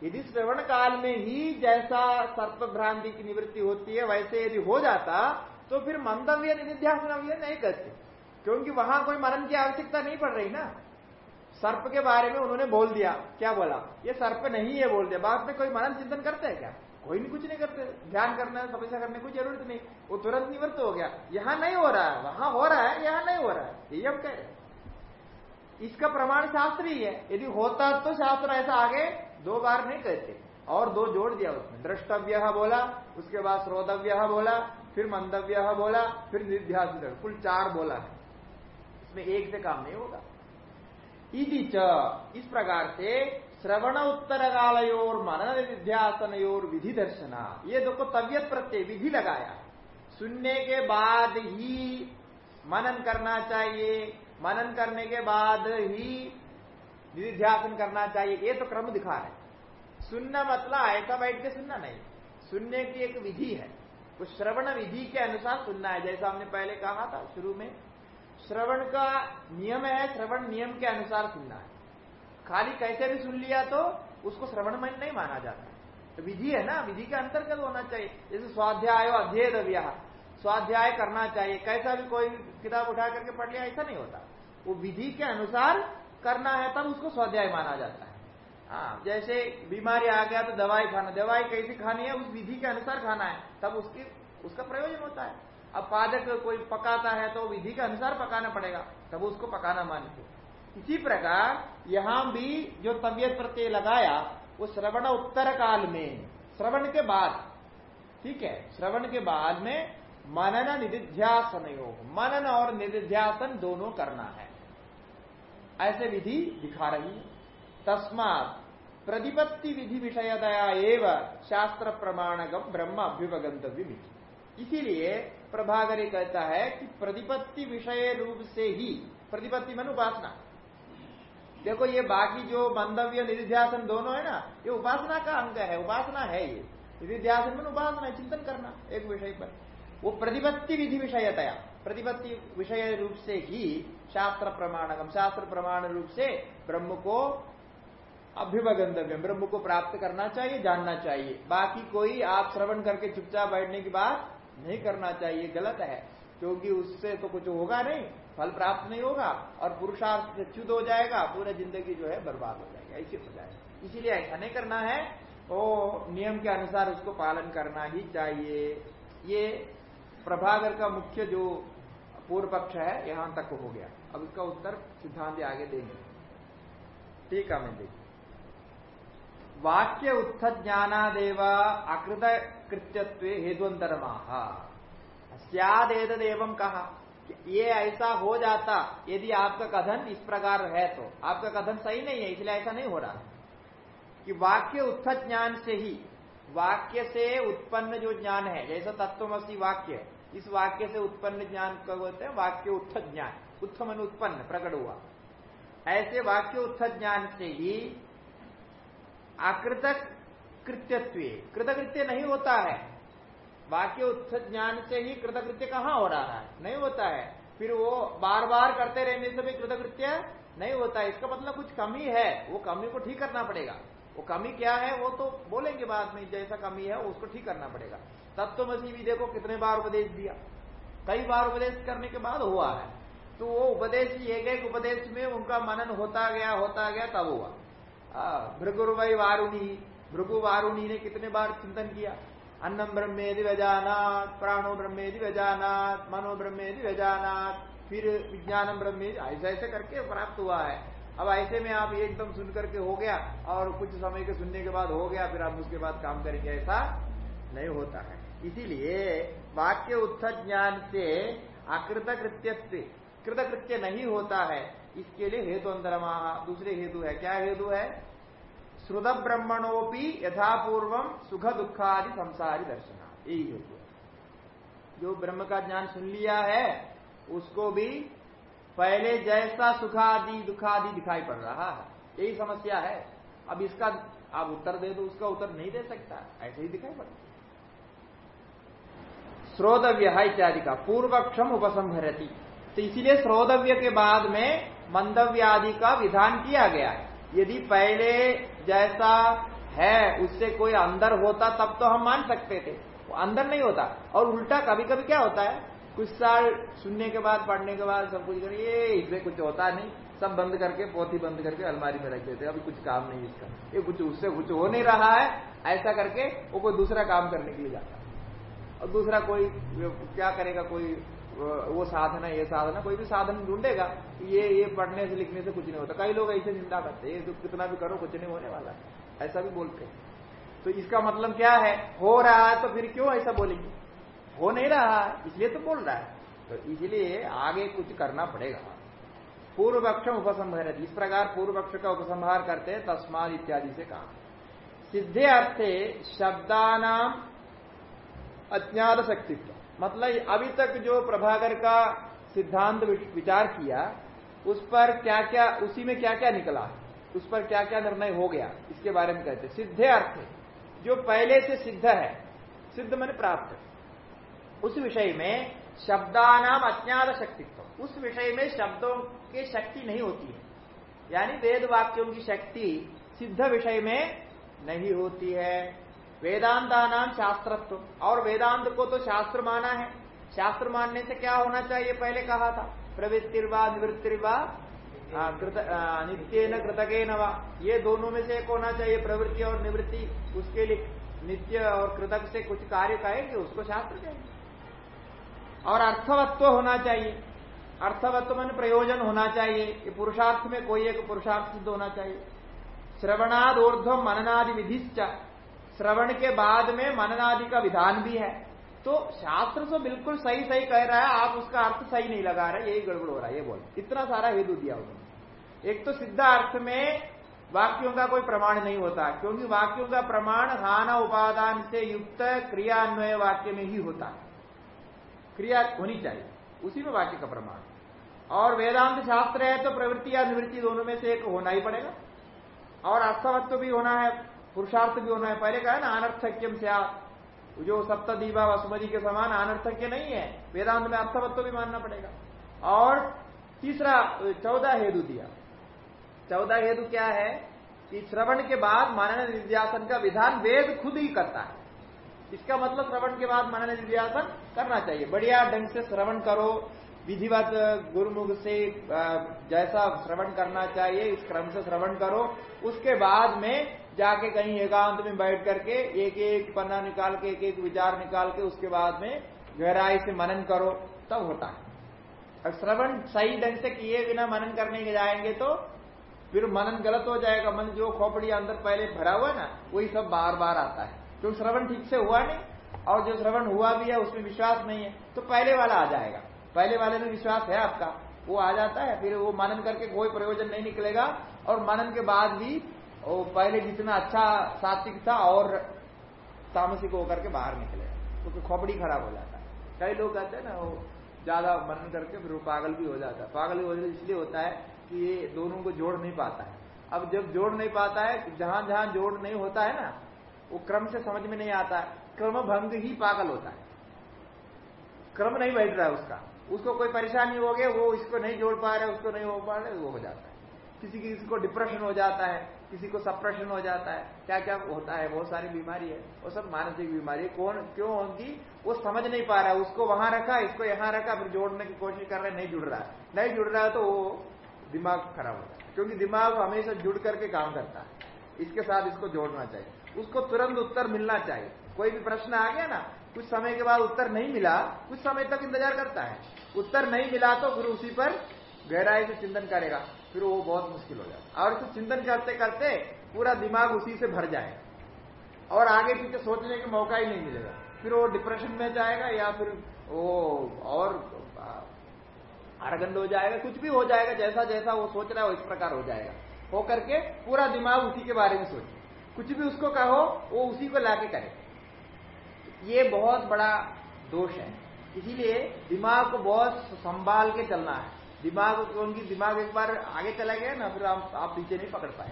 यदि श्रवण काल में ही जैसा सर्प भ्रांति की निवृत्ति होती है, वैसे यदि हो जाता तो फिर मंदव्य निधिध्यासनव्य नहीं करते। क्योंकि वहाँ कोई मरण की आवश्यकता नहीं पड़ रही ना। सर्प के बारे में उन्होंने बोल दिया। क्या बोला? ये सर्प नहीं है बोल दिया। बाद में कोई मनन चिंतन करते हैं क्या? कोई भी कुछ नहीं करते। ध्यान करना समस्या करने की ज़रूरत नहीं। वो तुरंत निवृत्त हो गया। यहाँ नहीं हो रहा है। वहाँ हो रहा है, यहाँ नहीं हो रहा है। ये हम कह रहे इसका प्रमाण शास्त्र ही है। यदि होता तो शास्त्र ऐसा आगे दो बार नहीं कहते। और दो जोड़ दिया उसमें द्रष्टव्य बोला, उसके बाद श्रोतव्य बोला, फिर मंदव्य बोला, फिर निध्यास कुल चार बोला है। इसमें एक से काम नहीं होगा। इस प्रकार से श्रवण उत्तर कालयोर मनन निध्यासनयोर विधि दर्शना ये देखो तबियत प्रत्यय विधि लगाया सुनने के बाद ही मनन करना चाहिए मनन करने के बाद ही निधिध्यासन करना चाहिए ये तो क्रम दिखा रहे सुनना मतलब ऐसा बैठ के सुनना नहीं सुनने की एक विधि है वो श्रवण विधि के अनुसार सुनना है जैसा हमने पहले कहा था शुरू में श्रवण का नियम है श्रवण नियम के अनुसार सुनना है खाली कैसे भी सुन लिया तो उसको श्रवण मन नहीं माना जाता। तो विधि है ना, विधि के अंतर्गत होना चाहिए। जैसे स्वाध्याय अध्यय स्वाध्याय करना चाहिए। कैसा भी कोई किताब उठा करके पढ़ लिया, ऐसा नहीं होता। वो विधि के अनुसार करना है, तब उसको स्वाध्याय माना जाता है। हाँ जैसे बीमारी आ गया तो दवाई खाना, दवाई कैसी खानी है, उस विधि के अनुसार खाना है, तब उसकी, उसका प्रयोजन होता है। अब पादक कोई पकाता है तो विधि के अनुसार पकाना पड़ेगा, तब उसको पकाना मानते इसी प्रकार यहाँ भी जो तबियत प्रत्यय लगाया, वो श्रवण उत्तर काल में, श्रवण के बाद, ठीक है? श्रवण के बाद में मनन निधिध्यासन योग मनन और निधिध्यासन दोनों करना है। ऐसे विधि दिखा रही तस्मात प्रतिपत्ति विधि विषयदया एवं शास्त्र प्रमाणगम ब्रह्म अभ्युपगंतव्य इसीलिए प्रभागरी कहता है कि प्रतिपत्ति विषय रूप से ही, प्रतिपत्ति मन उपासना। देखो, ये बाकी जो बंधव्य निधिध्यासन दोनों है ना, ये उपासना का अंग है, उपासना है ये। निधिध्यासन मन उपासना चिंतन करना, एक विषय पर। वो प्रतिपत्ति विधि विषय विषयतया, प्रतिपत्ति विषय रूप से ही शास्त्र प्रमाणकम, शास्त्र प्रमाण रूप से ब्रह्म को अभ्युपगंतव्य ब्रह्म को प्राप्त करना चाहिए, जानना चाहिए। बाकी कोई आप श्रवण करके चुपचाप बैठने की बात नहीं करना चाहिए, गलत है, क्योंकि उससे तो कुछ होगा नहीं। फल प्राप्त नहीं होगा और पुरुषार्थ से च्युत हो जाएगा, पूरा ज़िंदगी जो है बर्बाद हो जाएगा ऐसे हो जाएगा। इसीलिए ऐसा नहीं करना है वो नियम के अनुसार उसको पालन करना ही चाहिए। ये प्रभागर का मुख्य जो पूर्व पक्ष है, यहाँ तक हो गया। अब इसका उत्तर सिद्धांत आगे देंगे। ठीक है मैं देखिए वाक्य उत्थ ज्ञानादेव अकृत कृत्यत्व हेतुअंतर महा सदेद एवं कहा। ये ऐसा हो जाता, यदि आपका कथन इस प्रकार है तो। आपका कथन सही नहीं है, इसलिए ऐसा नहीं हो रहा। कि वाक्य उत्थ ज्ञान से ही, वाक्य से उत्पन्न जो ज्ञान है, जैसा तत्वमसी वाक्य इस वाक्य से उत्पन्न ज्ञान कब बोलते हैं, वाक्य उत्थ ज्ञान, उत्थमन उत्पन्न, प्रकट हुआ। ऐसे वाक्य उत्थ ज्ञान से ही आकृतक कृत्यत्व कृतकृत्य नहीं होता है। वाक्य उत्थ ज्ञान से ही कृतकृत्य कहाँ हो रहा है? नहीं होता है। फिर वो बार बार करते रहने से भी कृतकृत्य नहीं होता है। इसका मतलब कुछ कमी है। वो कमी को ठीक करना पड़ेगा। वो कमी क्या है, वो तो बोलेंगे बाद में, जैसा कमी है, उसको ठीक करना पड़ेगा। तत्व मसीह भी देखो कितने बार उपदेश दिया? कई बार उपदेश करने के बाद हुआ है। तो वो उपदेश एक एक उपदेश में उनका मनन होता गया होता गया, तब हुआ। भृगुरुवई वारुणी, भृगु वारुणी ने कितने बार चिंतन किया? अन्नम ब्रह्मेदि वजानात प्राणो ब्रह्मेदि वजानात मनो ब्रह्मेदि वजानात फिर विज्ञानम ब्रह्मेदि ऐसे ऐसे करके प्राप्त हुआ है। अब ऐसे में आप एकदम सुन करके हो गया और कुछ समय के सुनने के बाद हो गया, फिर आप उसके बाद काम करेंगे, ऐसा नहीं होता है। इसीलिए वाक्य उत्थ ज्ञान से अकृत कृत्य कृत कृत्य नहीं होता है, इसके लिए हेतु अंतरमा दूसरे हेतु है। क्या हेतु है? श्रुत ब्रह्मणोपी यथापूर्व सुख दुखादि संसारी दर्शन। यही है जो ब्रह्म का ज्ञान सुन लिया है, उसको भी पहले जैसा सुखादि, दुखादि दिखाई पड़ रहा है। यही समस्या है। अब इसका, आप उत्तर दे दो, उसका उत्तर नहीं दे सकता। ऐसे ही दिखाई पड़ता श्रोतव्य इत्यादि का पूर्वक्षम उपसंहरती। तो इसीलिए श्रोतव्य के बाद में मंदव्य आदि का विधान किया गया है। यदि पहले जैसा है, उससे कोई अंदर होता, तब तो हम मान सकते थे। वो अंदर नहीं होता। और उल्टा कभी कभी क्या होता है? कुछ साल सुनने के बाद, पढ़ने के बाद, सब कुछ करिए इसमें कुछ होता नहीं। सब बंद करके, पोथी बंद करके अलमारी में रख देते अभी कुछ काम नहीं इसका। ये कुछ उससे कुछ हो नहीं रहा है। ऐसा करके वो कोई दूसरा काम करने के लिए जाता और दूसरा कोई, क्या करेगा कोई वो साधन है, ये साधन है, कोई भी साधन ढूंढेगा, ये ये पढ़ने से, लिखने से कुछ नहीं होता। कई लोग ऐसे निंदा करते हैं तो कितना भी करो, कुछ नहीं होने वाला ऐसा भी बोलते हैं। तो इसका मतलब क्या है? हो रहा है तो फिर क्यों ऐसा बोलेंगे? हो नहीं रहा इसलिए तो बोल रहा है। तो इसलिए आगे कुछ करना पड़ेगा। पूर्व पक्ष उपसंहार इस प्रकार पूर्व पक्ष का उपसंहार करते हैं, तस्माद इत्यादि से कहा। सिद्धे अर्थे शब्दानाम अज्ञात शक्तित्व। मतलब अभी तक जो प्रभाकर का सिद्धांत विचार किया, उस पर क्या क्या उसी में क्या क्या निकला? उस पर क्या क्या निर्णय हो गया? इसके बारे में कहते सिद्धे अर्थ जो पहले से सिद्ध है, सिद्ध मैंने प्राप्त उस विषय में शब्दानाम अज्ञात शक्तित्व। उस विषय में शब्दों की शक्ति नहीं होती है। यानी वेद वाक्यों की शक्ति सिद्ध विषय में नहीं होती है। वेदांता नाम शास्त्रत्व। और वेदांत को तो शास्त्र माना है। शास्त्र मानने से क्या होना चाहिए? पहले कहा था, प्रवृत्तिर्वा, निवृत्तिर्वा नित्य न कृतके ये दोनों में से एक होना चाहिए, प्रवृत्ति और निवृत्ति। उसके लिए नित्य और कृतक से कुछ कार्य कहेंगे उसको शास्त्र कहेंगे। और अर्थवत्व होना चाहिए। अर्थवत्व मन प्रयोजन होना चाहिए। कि पुरुषार्थ में कोई एक पुरुषार्थ सिद्ध होना चाहिए। श्रवणाद ऊर्ध्व मननादि विधिश्च श्रवण के बाद में मननादि का विधान भी है। तो शास्त्र तो बिल्कुल सही सही कह रहा है, आप उसका अर्थ सही नहीं लगा रहे, यही गड़बड़ हो रहा है, ये बोल। इतना सारा हेतु दिया उन्होंने एक तो सिद्ध अर्थ में वाक्यों का कोई प्रमाण नहीं होता, क्योंकि वाक्यों का प्रमाण हाना उपादान से युक्त क्रियान्वय वाक्य में ही होता है। क्रिया होनी चाहिए, उसी में वाक्य का प्रमाण। और वेदांत शास्त्र है तो प्रवृत्ति या निवृत्ति दोनों में से एक होना ही पड़ेगा। और अर्थवत्व भी होना है पुरुषार्थ भी होना है। पहले कहा ना, अनर्थक्यम से जो सप्तदीवा वसुमതി के समान अनर्थक्य नहीं है। वेदांत में अर्थवत्व भी मानना पड़ेगा। और तीसरा, चौदह हेतु दिया। चौदह हेतु क्या है कि श्रवण के बाद मानन निध्यासन का विधान वेद खुद ही करता है। इसका मतलब श्रवण के बाद मनन निध्यासन करना चाहिए। बढ़िया ढंग से श्रवण करो। विधिवत गुरुमुख से जैसा श्रवण करना चाहिए, इस क्रम से श्रवण करो। उसके बाद में जाके कहीं एकांत में बैठ करके एक एक पन्ना निकाल के, एक एक विचार निकाल के उसके बाद में गहराई से मनन करो, तब होता है। और श्रवण सही ढंग से किए बिना मनन करने के जाएँगे तो फिर मनन गलत हो जाएगा। मन जो खोपड़ी अंदर पहले भरा हुआ ना, वही सब बार बार आता है। क्योंकि श्रवण ठीक से हुआ नहीं, और जो श्रवण हुआ भी है, उसमें विश्वास नहीं है तो पहले वाला आ जाएगा। पहले वाले में विश्वास है आपका, वो आ जाता है, फिर वो मनन करके कोई प्रयोजन नहीं निकलेगा, और मनन के बाद भी वो पहले जितना अच्छा सात्विक था और तामसिक होकर के बाहर निकलेगा क्योंकि तो खोपड़ी खराब हो जाता है। कई लोग कहते हैं ना, वो ज़्यादा मनन करके फिर पागल भी हो जाता है। पागल हो इसलिए होता है कि ये दोनों को जोड़ नहीं पाता है। अब जब जोड़ नहीं पाता है, जहाँ जहाँ जोड़ नहीं होता है ना, वो क्रम से समझ में नहीं आता। क्रम भंग ही पागल होता है। क्रम नहीं बैठ रहा है उसका। उसको कोई परेशानी हो गया, वो इसको नहीं जोड़ पा रहे, उसको नहीं हो पा रहे, वो हो जाता है। किसी किसी को डिप्रेशन हो जाता है। किसी को सप्रेशन हो जाता है। क्या क्या होता है? बहुत सारी बीमारी है। वो सब मानसिक बीमारी कौन, क्यों? होगी वो समझ नहीं पा रहा है। उसको वहाँ रखा, इसको यहाँ रखा, फिर जोड़ने की कोशिश कर रहे नहीं जुड़ रहा। है नहीं जुड़ रहा है तो वो दिमाग खराब होता है। क्योंकि दिमाग हमेशा जुड़ करके काम करता है। इसके साथ इसको जोड़ना चाहिए। उसको तुरंत उत्तर मिलना चाहिए। कोई भी प्रश्न आ गया ना, कुछ समय के बाद उत्तर नहीं मिला, कुछ समय तक इंतज़ार करता है। उत्तर नहीं मिला तो फिर उसी पर गहराई से चिंतन करेगा। फिर वो बहुत मुश्किल हो जाता और इसे चिंतन करते करते, पूरा दिमाग उसी से भर जाए। और आगे पीछे सोचने का मौका ही नहीं मिलेगा। फिर वो डिप्रेशन में जाएगा या फिर वो और अरगंड हो जाएगा, कुछ भी हो जाएगा, जैसा जैसा वो सोच रहा है, वो इस प्रकार हो जाएगा। हो करके पूरा दिमाग उसी के बारे में सोचे। कुछ भी उसको कहो, वो उसी को लाके करे। ये बहुत बड़ा दोष है। इसीलिए दिमाग को बहुत संभाल के चलना है। दिमाग उनकी दिमाग एक बार आगे चला गया ना फिर आप, आप पीछे नहीं पकड़ पाए।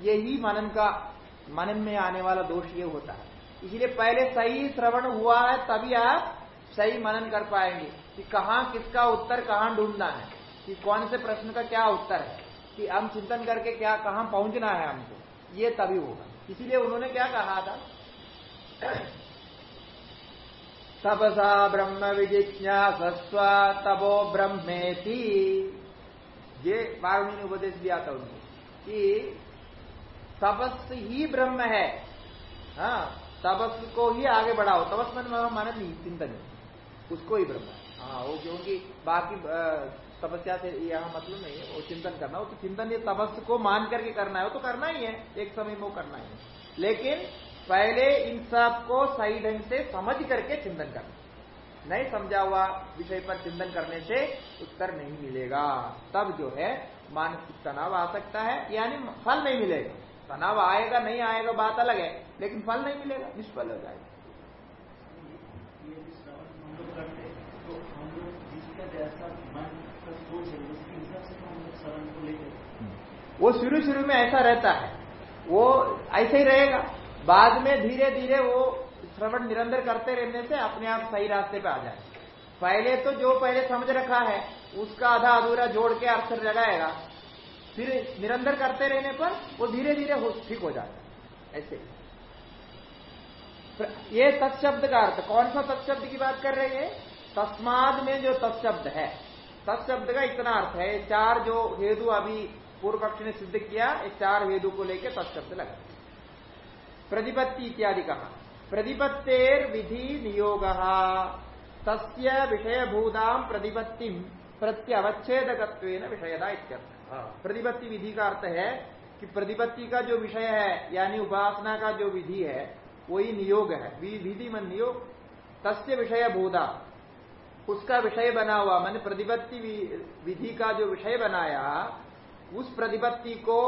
यही मनन का मनन में आने वाला दोष ये होता है। इसलिए पहले सही श्रवण हुआ है तभी आप सही मनन कर पाएँगे कि कहाँ किसका उत्तर कहाँ ढूंढना है कि कौन से प्रश्न का क्या उत्तर है कि हम चिंतन करके क्या कहाँ पहुँचना है हमको ये तभी होगा। इसीलिए उन्होंने क्या कहा था? तपसा ब्रह्म विजिज्ञासस्व तपो ब्रह्मेति। ये वारुणी ने उपदेश दिया था उनको कि तपस ही ब्रह्म है। हाँ तपस को ही आगे बढ़ाओ। तपस मन माने नहीं, चिंतन। उसको ही ब्रह्म। है हाँ वो क्योंकि बाकी तपस्या से यहाँ मतलब नहीं है, वो चिंतन करना वो तो चिंतन ये तपस को मान करके करना है। वो तो करना ही है। एक समय में वो करना ही है। लेकिन पहले इन सबको सही ढंग से समझ करके चिंतन करना। नहीं समझा हुआ विषय पर चिंतन करने से उत्तर नहीं मिलेगा। तब जो है मानसिक तनाव आ सकता है यानी फल नहीं मिलेगा। तनाव आएगा नहीं आएगा बात अलग है लेकिन फल नहीं मिलेगा निष्फल हो जाएगा। वो शुरू शुरू में ऐसा रहता है वो ऐसे ही रहेगा। बाद में धीरे धीरे वो श्रवण निरंतर करते रहने से अपने आप सही रास्ते पे आ जाए। पहले तो जो पहले समझ रखा है, उसका आधा अधूरा जोड़ के अर्थ लगाएगा फिर निरंतर करते रहने पर वो धीरे धीरे ठीक हो जाता ऐसे। ये तत्शब्द का अर्थ, कौन सा तत्शब्द की बात कर रहे हैं? तस्माद में जो तत्शब्द है, तत्शब्द का इतना अर्थ है, चार जो हेतु अभी पूर्व पक्ष ने सिद्ध किया, ये चार हेतु को लेकर तत्शब्द लगा। प्रतिपत्ति इत्यादि कहा। प्रतिपत्तेर विधि नियोग। तस्य विषयभूताम प्रतिपत्ति प्रत्यवच्छेदक विषयदा इत्यर्थ। हाँ। प्रतिपत्ति विधि का अर्थ है कि प्रतिपत्ति का जो विषय है यानी उपासना का जो विधि है वही नियोग है। विधि मन नियोग। तस्य विषय भूता उसका विषय बना हुआ मैंने प्रतिपत्ति विधि का जो विषय बनाया उस प्रतिपत्ति को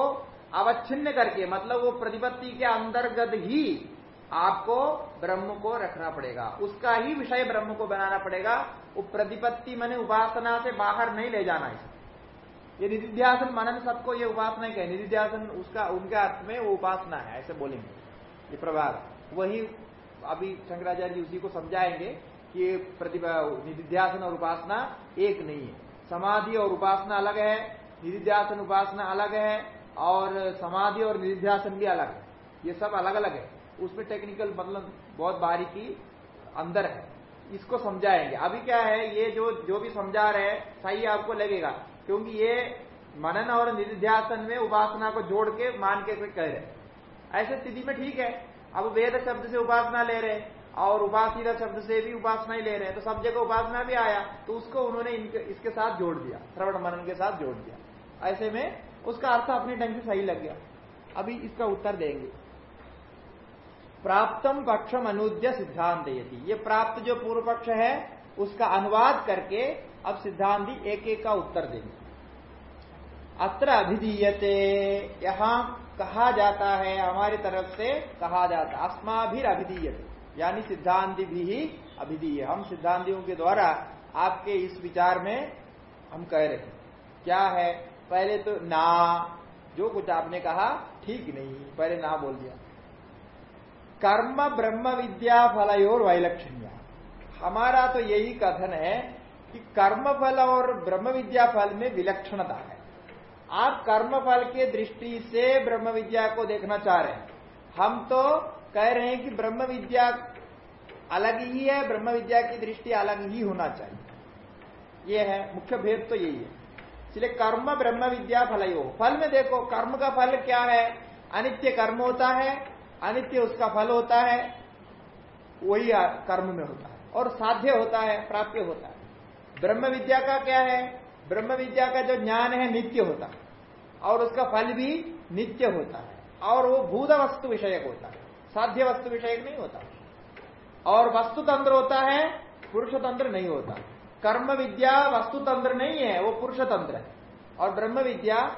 अवच्छिन्न करके मतलब वो प्रतिपत्ति के अंतर्गत ही आपको ब्रह्म को रखना पड़ेगा। उसका ही विषय ब्रह्म को बनाना पड़ेगा। वो प्रतिपत्ति मैंने उपासना से बाहर नहीं ले जाना इसे ये निधिध्यासन मनन सबको ये उपासना ही कहे। निधिध्यासन उसका, उनके अर्थ में वो उपासना है, ऐसे बोलेंगे। ये प्रभाव वही अभी शंकराचार्य जी उसी को समझाएँगे कि निधिध्यासन और उपासना एक नहीं है। समाधि और उपासना अलग है। निधिध्यासन उपासना अलग है। और समाधि और निध्यासन भी अलग है। ये सब अलग अलग है। उसमें टेक्निकल मतलब बहुत बारीकी अंदर है। इसको समझाएँगे। अभी क्या है, ये जो जो भी समझा रहे सही आपको लगेगा। क्योंकि ये मनन और निध्यासन में उपासना को जोड़ के, मान के कह रहे ऐसे स्थिति में ठीक है। अब वेद शब्द से उपासना ले रहे और उपासना शब्द से भी उपासना ही ले रहे हैं। तो सब जगह उपासना भी आया तो उसको उन्होंने इसके साथ जोड़ दिया। श्रवण मनन के साथ जोड़ दिया। ऐसे में उसका अर्थ अपने ढंग से सही लग गया। अभी इसका उत्तर देंगे। प्राप्तम पक्षम अनुद्य सिद्धांत यदि ये प्राप्त जो पूर्व पक्ष है, उसका अनुवाद करके अब सिद्धांति एक एक का उत्तर देंगे। अत्र अभिधीयते। यहाँ कहा जाता है, हमारी तरफ़ से कहा जाता अस्मा भी अभिधीयते। यानी सिद्धांति भी अभिधीय हम सिद्धांतियों के द्वारा आपके इस विचार में हम कह रहे हैं। क्या है? पहले तो ना, जो कुछ आपने कहा, ठीक नहीं, पहले ना बोल दिया। कर्म, ब्रह्म, विद्या फल और वैलक्षण्य। हमारा तो यही कथन है कि कर्म, फल और ब्रह्म, विद्या, फल में विलक्षणता है। आप कर्म, फल के दृष्टि से ब्रह्म, विद्या को देखना चाह रहे हैं। हम तो कह रहे हैं कि ब्रह्म, विद्या अलग ही है, ब्रह्म, विद्या की दृष्टि अलग ही होना चाहिए। यह है, मुख्य भेद तो यही है। इसलिए कर्म ब्रह्म विद्या फलयो फल में देखो कर्म का फल क्या है अनित्य कर्म होता है अनित्य उसका फल होता है वही कर्म में होता है और साध्य होता है प्राप्य होता है ब्रह्म विद्या का क्या है ब्रह्म विद्या का जो ज्ञान है नित्य होता है और उसका फल भी नित्य होता है और वो भूत वस्तु विषयक होता है साध्य वस्तु विषयक नहीं होता और वस्तु तंत्र होता है पुरुष तंत्र नहीं होता कर्म विद्या वस्तु तंत्र नहीं है, वो पुरुष तंत्र है। और ब्रह्म विद्या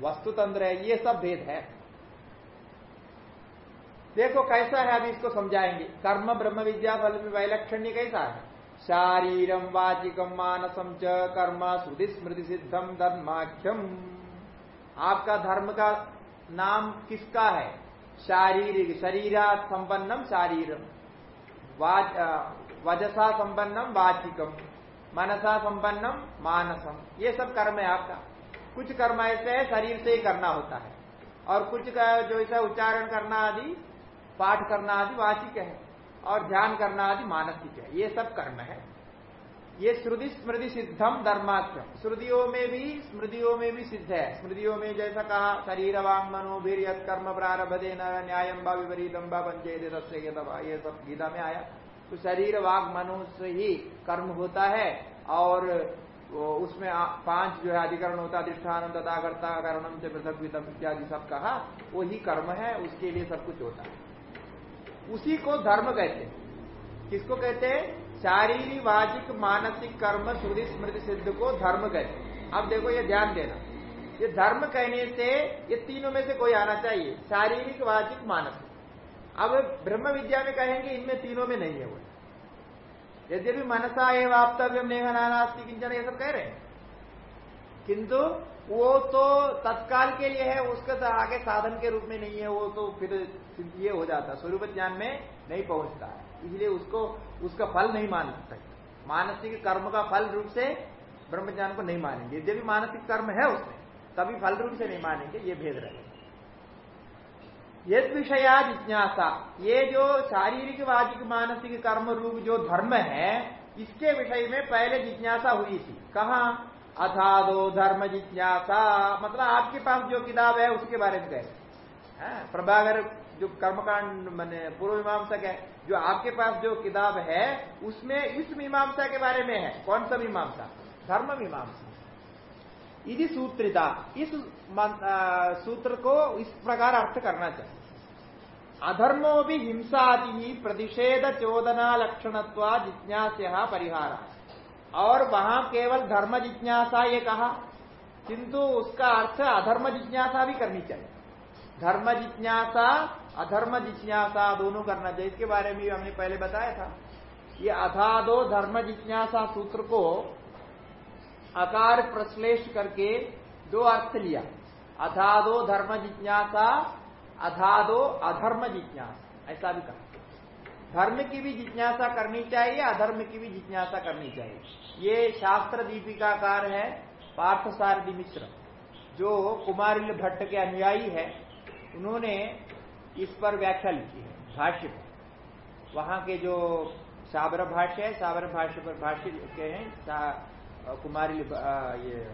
वस्तु तंत्र है, ये सब भेद है। देखो कैसा है अभी इसको समझाएँगे। कर्म ब्रह्म विद्या फल, वैलक्षण्य कैसा है? शारीरम वाचिकम मानसम च कर्म, श्रुति, स्मृति सिद्धम धर्माख्यम आपका धर्म का नाम किसका है? शारीरिक शरीरा। संपन्नम शारीरम वजसा संपन्नम वाचिकम मनसा संपन्नम, मानसम। ये सब कर्म है आपका। कुछ कर्म ऐसे है, शरीर से ही करना होता है। और कुछ का जो ऐसा उच्चारण करना आदि, पाठ करना आदि, वाचिक है। और ध्यान करना आदि, मानसिक है। ये सब कर्म है। ये श्रुति स्मृति सिद्धम धर्माख्यम श्रुतियों में भी, स्मृतियों में भी सिद्ध है। स्मृतियों में जैसा कहा शरीर वांग मनोभीर कर्म प्रारभ देना न्यायम बा विपरीतम बा पंचेत ये सब गीता में आया। तो शरीर वाग मनो से ही कर्म होता है और उसमें पाँच जो है अधिकरण होता है अधिष्ठान तथाकर्ता करणम से पृथक इत्यादि सब कहा, वो ही कर्म है, उसके लिए सब कुछ होता है। उसी को धर्म कहते हैं। किसको कहते हैं? शारीरिक, वाचिक, मानसिक कर्म, श्रुति, स्मृति, सिद्ध को धर्म कहते अब देखो ये ध्यान देना। ये धर्म कहने से ये तीनों में से कोई आना चाहिए, शारीरिक, वाचिक, मानसिक। अब ब्रह्म विद्या में कहेंगे, इनमें तीनों में नहीं है वो। यद्यपि मनसा एवं वाप्तव्यम नेह नानास्ति, किंचन ये सब कह रहे हैं। किंतु वो तो तत्काल के लिए है, उसका तो आगे साधन के रूप में नहीं है, वो तो फिर ये हो जाता स्वरूप ज्ञान में नहीं पहुँचता है। इसलिए उसको, उसका फल नहीं मान सकते। मानसिक कर्म का फल रूप से ब्रह्म ज्ञान को नहीं मानेंगे। यद्यपि मानसिक कर्म है उसमें, तभी फल रूप से नहीं मानेंगे, ये भेद रहे यद विषया जिज्ञासा ये जो शारीरिक, वाचिक, मानसिक कर्म रूप जो धर्म है, इसके विषय में पहले जिज्ञासा हुई थी। कहा? अथादो धर्म जिज्ञासा। मतलब आपके पास जो किताब है, उसके बारे में कहे। प्रभागर जो कर्मकांड, मैंने पूर्व मीमांसा है, जो आपके पास जो किताब है, उसमें इस मीमांसा के बारे में है। कौन सा मीमांसा? धर्म मीमांसा। यदि सूत्रिता। इस सूत्र को इस प्रकार अर्थ करना चाहिए अधर्मो भी हिंसादि प्रतिषेध चोदना लक्षणत्वा जिज्ञास्य परिहार। और वहाँ केवल धर्म जिज्ञासा ये कहा, किंतु उसका अर्थ अधर्म जिज्ञासा भी करनी चाहिए। धर्म जिज्ञासा, अधर्म जिज्ञासा दोनों करना चाहिए। इसके बारे में हमने पहले बताया था। ये अथादो धर्म जिज्ञासा सूत्र को आकार प्रश्लेष करके दो अर्थ लिया। अथादो धर्म जिज्ञासा अथादो अधर्म जिज्ञासा। ऐसा भी कहा। धर्म की भी जिज्ञासा करनी चाहिए, अधर्म की भी जिज्ञासा करनी चाहिए। ये शास्त्र दीपिकाकार है पार्थ सारदी मिश्र जो कुमारिल भट्ट के अनुयायी है, उन्होंने इस पर व्याख्या लिखी है, भाष्य वहाँ के जो साबर भाष्य है, साबर भाष्य पर भाष्य लिखे हैं कुमारी ये,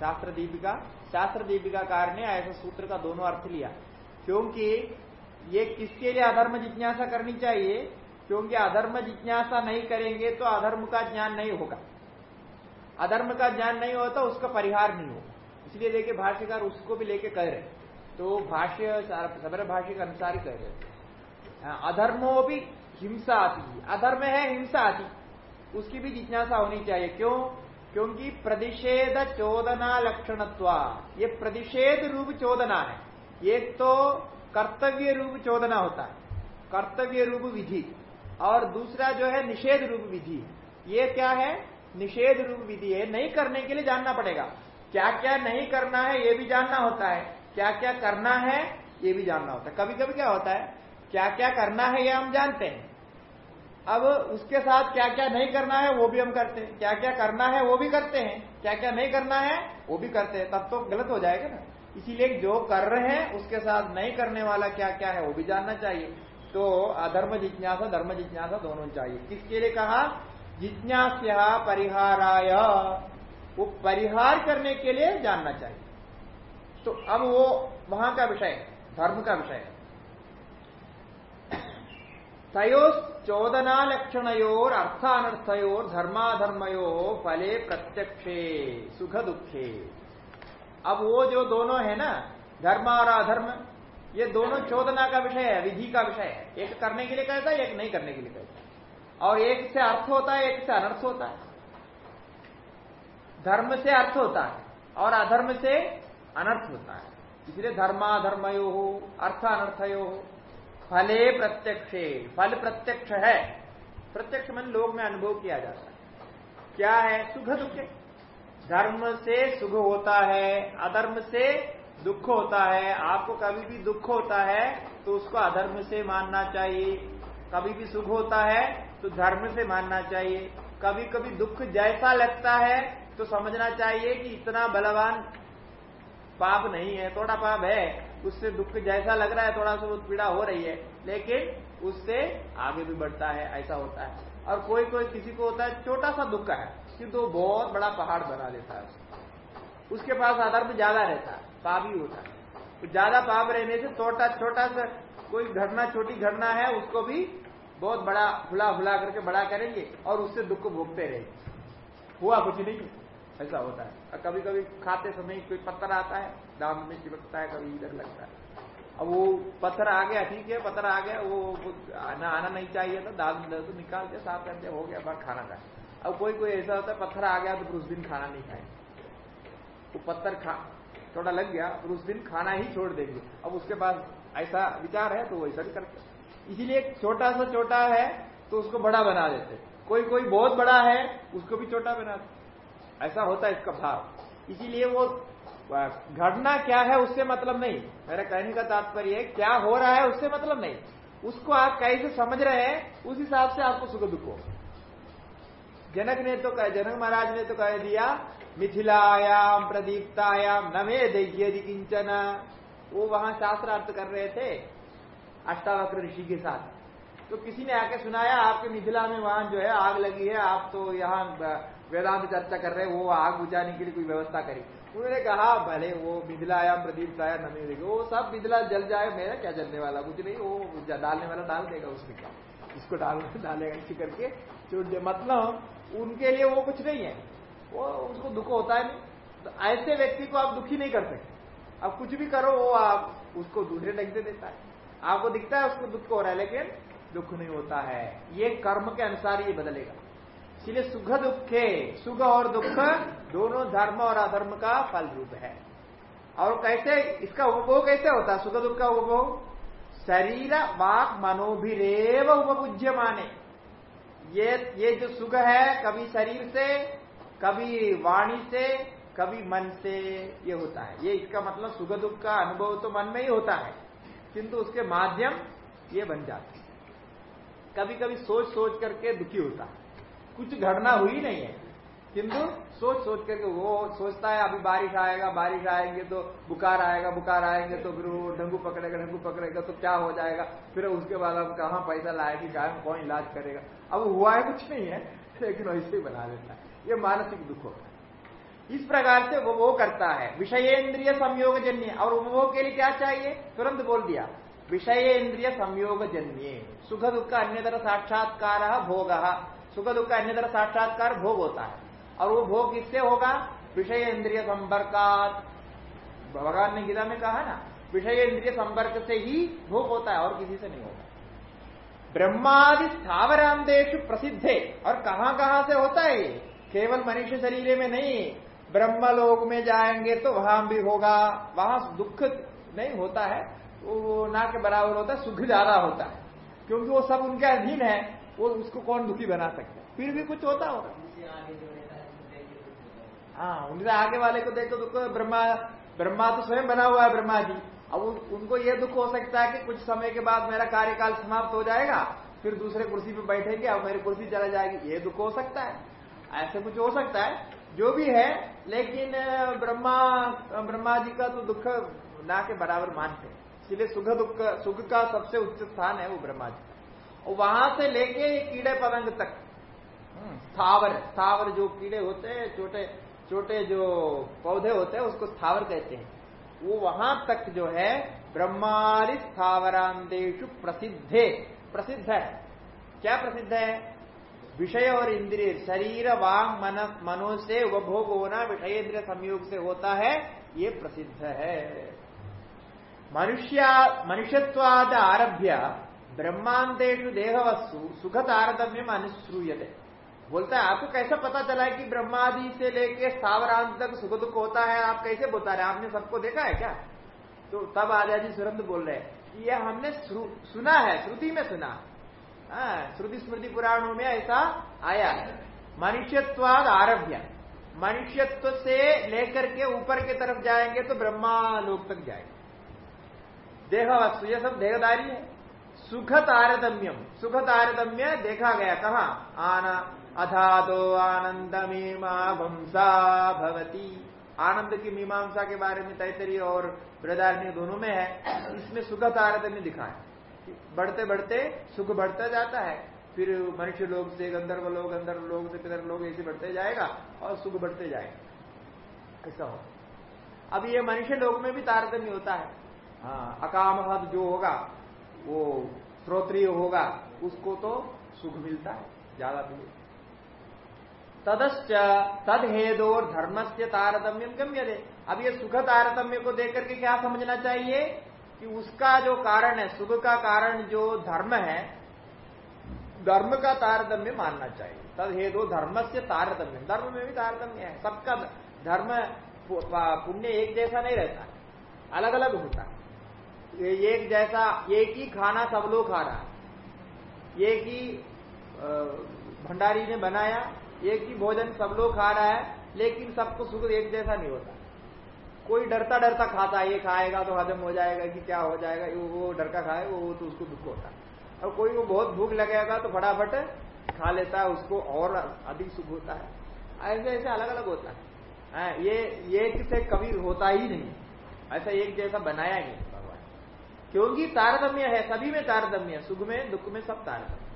शास्त्र दीपिका। शास्त्र दीपिका कार ने ऐसा सूत्र का दोनों अर्थ लिया। क्योंकि ये किसके लिए अधर्म जिज्ञासा करनी चाहिए? क्योंकि अधर्म जिज्ञासा नहीं करेंगे तो अधर्म का ज्ञान नहीं होगा। अधर्म का ज्ञान नहीं होता, उसका परिहार नहीं होगा। इसलिए देखिए, भाष्यकार उसको भी लेके कह रहे तो भाष्य सबर भाष्य के अनुसार ही कह रहे अधर्मो भी हिंसा आती अधर्म है हिंसा आती। उसकी भी जिज्ञासा होनी चाहिए। क्यों? क्योंकि प्रतिषेध चोदना लक्षणत्वा। ये प्रतिषेध रूप चोदना है। एक तो कर्तव्य रूप चोदना होता है। कर्तव्य रूप विधि। और दूसरा जो है, निषेध रूप विधि। ये क्या है? निषेध रूप विधि है। नहीं करने के लिए जानना पड़ेगा। क्या क्या नहीं करना है, ये भी जानना होता है। क्या क्या करना है, ये भी जानना होता है। कभी कभी क्या होता है? क्या क्या करना है, ये हम जानते हैं। अब उसके साथ क्या क्या नहीं करना है, वो भी हम करते हैं। क्या क्या करना है, वो भी करते हैं। क्या क्या नहीं करना है, वो भी करते हैं। तब तो गलत हो जाएगा ना। इसीलिए जो कर रहे हैं, उसके साथ नहीं करने वाला क्या क्या है, वो भी जानना चाहिए। तो अधर्म, जिज्ञासा, धर्म, जिज्ञासा दोनों चाहिए। किसके लिए कहा? जिज्ञास्या परिहाराय। वो परिहार करने के लिए जानना चाहिए। तो अब वो वहाँ का विषय धर्म का विषय तयोचोदना लक्षणयोर अर्थानर्थयोर धर्माधर्मयो फले प्रत्यक्षे सुख दुखे अब वो जो दोनों है ना, धर्म और अधर्म, ये दोनों चोदना का विषय है, विधि का विषय है। एक करने के लिए कहता है, एक नहीं करने के लिए कहता है। और एक से अर्थ होता है, एक से अनर्थ होता है। धर्म से अर्थ होता है और अधर्म से अनर्थ होता है। इसलिए धर्माधर्मयो हो अर्थ अनर्थयो हो फले प्रत्यक्षे, फल प्रत्यक्ष है। प्रत्यक्ष मन लोग में अनुभव किया जाता है। क्या है? सुख दुख। धर्म से सुख होता है, अधर्म से दुख होता है। आपको कभी भी दुख होता है तो उसको अधर्म से मानना चाहिए। कभी भी सुख होता है तो धर्म से मानना चाहिए। कभी कभी दुख जैसा लगता है तो समझना चाहिए कि इतना बलवान पाप नहीं है, थोड़ा पाप है। उससे दुख जैसा लग रहा है, थोड़ा सा पीड़ा हो रही है, लेकिन उससे आगे भी बढ़ता है, ऐसा होता है। और कोई कोई किसी को होता है, छोटा सा दुख है किंतु वो बहुत बड़ा पहाड़ बना देता है उसके। पास आधार ज़्यादा रहता है, पाप ही होता है। तो ज़्यादा पाप रहने से छोटा छोटा सा कोई घटना, छोटी घटना है, उसको भी बहुत बड़ा फुला फुला करके बड़ा करेंगे और उससे दुख को भोगते रहेंगे। हुआ कुछ नहीं। ऐसा होता है। कभी कभी खाते समय कोई पत्थर आता है, दाम में चिपकता है, कभी इधर लगता है। अब वो पत्थर आ गया, ठीक है, पत्थर आ गया, वो आना आना नहीं चाहिए था, दाल तो निकाल के साफ़ करके हो गया बार खाना खाए अब कोई कोई ऐसा होता है, पत्थर आ गया तो फिर उस दिन खाना नहीं खाए वो पत्थर खा, थोड़ा लग गया, फिर उस दिन खाना ही छोड़ देंगे। अब उसके पास ऐसा विचार है तो वो ऐसा भी करते इसीलिए छोटा सा छोटा है तो उसको बड़ा बना देते कोई कोई बहुत बड़ा है, उसको भी छोटा बना देते ऐसा होता है इसका भाव। इसीलिए वो घटना क्या है उससे मतलब नहीं। मेरा कहने का तात्पर्य है, क्या हो रहा है उससे मतलब नहीं। उसको आप कैसे समझ रहे हैं, उस हिसाब से आपको सुख दुख हो जनक ने तो कह, जनक महाराज ने तो कह दिया मिथिलायाम प्रदीप्तायाम नमे दैज्य किंचन। वो वहाँ शास्त्रार्थ कर रहे थे, अष्टावक्र ऋषि के साथ। तो किसी ने आके सुनाया, आपके मिथिला में वहाँ जो है आग लगी है, आप तो यहाँ वेदांत चर्चा कर रहे हैं, वो आग बुझाने के लिए कोई व्यवस्था करी उन्होंने कहा, भले वो मिथिलाया प्रदीप आया नमी देगा वो सब बिजला जल जाए, मेरा क्या जलने वाला? कुछ नहीं, वो डालने वाला डाल देगा उसमें क्या? इसको डाल, डालेगा इसी करके। छोड़ मतलब उनके लिए वो कुछ नहीं है। वो, उसको दुख होता है नहीं। तो ऐसे व्यक्ति को आप दुखी नहीं कर सकते। अब कुछ भी करो, वो आप उसको दूसरे ढंग से देता है। आपको दिखता है उसको दुख हो रहा है, लेकिन दुख नहीं होता है। ये कर्म के अनुसार ये बदलेगा। इसलिए सुख दुखे, सुख और दुख दोनों धर्म और अधर्म का फल रूप है। और कैसे इसका उपभोग कैसे होता है? सुख दुख का उपभोग? शरीर, वाक, मनोभिरेव उपभुज्य माने ये ये जो सुख है, कभी शरीर से, कभी वाणी से, कभी मन से ये होता है। ये इसका मतलब सुख दुख का अनुभव तो मन में ही होता है, किंतु उसके माध्यम ये बन जाते हैं। कभी कभी सोच सोच करके दुखी होता है। कुछ घटना हुई नहीं है। किंतु सोच सोच करके वो सोचता है, अभी बारिश आएगा, बारिश आएँगे तो बुखार आएगा, बुखार आएँगे तो फिर वो डेंगू पकड़ेगा डेंगू पकड़ेगा तो क्या हो जाएगा? फिर उसके बाद अब कहाँ पैसा लाएगी क्या कौन इलाज करेगा? अब हुआ है कुछ नहीं है, लेकिन वैसे ही बना देता है। ये मानसिक दुख होता है। इस प्रकार से वो वो करता है। विषयेंद्रिय संयोग जन्य और उपभोग के लिए क्या चाहिए? तुरंत बोल दिया। विषय इंद्रिय संयोग जन्य सुख दुख का अन्य तरह साक्षात्कार भोग। सुख दुख का अन्य तरह साक्षात्कार भोग होता है। और वो भोग किससे होगा? विषय इंद्रिय संपर्क भगवान ने गीता में कहा ना, विषय इंद्रिय संपर्क से ही भोग होता है और किसी से नहीं होगा ब्रह्मादि प्रसिद्ध। है और कहाँ कहाँ से होता है केवल मनुष्य शरीर में नहीं। ब्रह्म लोक में जाएँगे तो वहाँ भी होगा। वहाँ दुख नहीं होता है। वो ना के बराबर होता है सुख ज़्यादा होता है। क्योंकि वो सब उनके अधीन है। वो उसको कौन दुखी बना सकता है? फिर भी कुछ होता होगा। हाँ उनसे आगे वाले को देखो दुख ब्रह्मा ब्रह्मा तो स्वयं बना हुआ है ब्रह्मा जी अब उन, उनको यह दुख हो सकता है कि कुछ समय के बाद मेरा कार्यकाल समाप्त हो जाएगा फिर दूसरे कुर्सी पे बैठेंगे और मेरी कुर्सी चला जाएगी। ये दुख हो सकता है। ऐसे कुछ हो सकता है जो भी है लेकिन ब्रह्मा ब्रह्मा जी का तो दुख ना के बराबर मानते हैं। इसलिए सुख दुख सुख का सबसे उच्च स्थान है वो ब्रह्मा जी वहाँ से लेके कीड़े पतंग तक। हम्म, स्थावर स्थावर जो कीड़े होते हैं छोटे छोटे जो पौधे होते हैं उसको स्थावर कहते हैं। वो वहाँ तक जो है ब्रह्मारी स्थावरांदेशु प्रसिद्धे प्रसिद्ध है। क्या प्रसिद्ध है? विषय और इंद्रिय शरीर वांग मन मनो से उपभोग होना विषय इंद्रिय संयोग से होता है ये प्रसिद्ध है। मनुष्य मनुष्यत्वाद आरभ्य ब्रह्मांतेषु देहवस्तु सुख तारतम्य अनुश्रूयते बोलता है आपको कैसा पता चला है कि ब्रह्मादि से लेके स्थावरांत तक सुख दुख होता है? आप कैसे बता रहे? आपने सबको देखा है क्या? तो तब आज़ादी सुरंत बोल रहे हैं कि यह हमने सुना है श्रुति में सुना। हाँ, श्रुति स्मृति पुराणों में ऐसा आया है। मनुष्यत्वाद आरभ्य। मनुष्यत्व से लेकर के ऊपर की तरफ़ जाएँगे तो ब्रह्मा लोक तक जाएँगे। देह वस्तु यह सब देहदारी है। सुख तारतम्यम सुख तारतम्य देखा गया, कहा? आना अथातो आनंद मीमांसा भवती। आनंद की मीमांसा के बारे में तैतरी और बृदारण्य दोनों में है, इसमें सुख तारतम्य दिखा है। बढ़ते बढ़ते सुख बढ़ता जाता है, फिर मनुष्य लोग से, गंधर्व लोग गंधर्व लोग से पितर लोग ऐसे बढ़ते जाएगा और सुख बढ़ते जाएगा। ऐसा हो। अब ये मनुष्य लोग में भी तारतम्य होता है। हाँ अकाम हद जो होगा, वो श्रोत्रिय होगा, उसको तो सुख मिलता है, ज़्यादा भी तदश्च तद हेदोर धर्म से तारतम्यम गम्य दे अब ये सुख तारतम्य को देख करके क्या समझना चाहिए? कि उसका जो कारण है, सुख का कारण जो धर्म है, धर्म का तारतम्य मानना चाहिए। तद धर्म से तारतम्य। धर्म में भी तारतम्य है। सबका धर्म पुण्य एक जैसा नहीं रहता। अलग अलग होता है। एक जैसा एक ही खाना सब लोग खा रहा है। एक ही भंडारी ने बनाया एक ही भोजन सब लोग खा रहा है लेकिन सबको सुख एक जैसा नहीं होता। कोई डरता डरता खाता है ये खाएगा तो हजम हो जाएगा कि क्या हो जाएगा वो डर का खाए वो तो उसको दुख होता है। और कोई वो बहुत भूख लगेगा तो फटाफट खा लेता है उसको और अधिक सुख होता है। ऐसे ऐसे अलग अलग होता है। हाँ, ये एक से कभी होता ही नहीं। ऐसा एक जैसा बनाया ही नहीं। क्योंकि तारतम्य है, सभी में तारतम्य सुख में, दुख में सब तारतम्य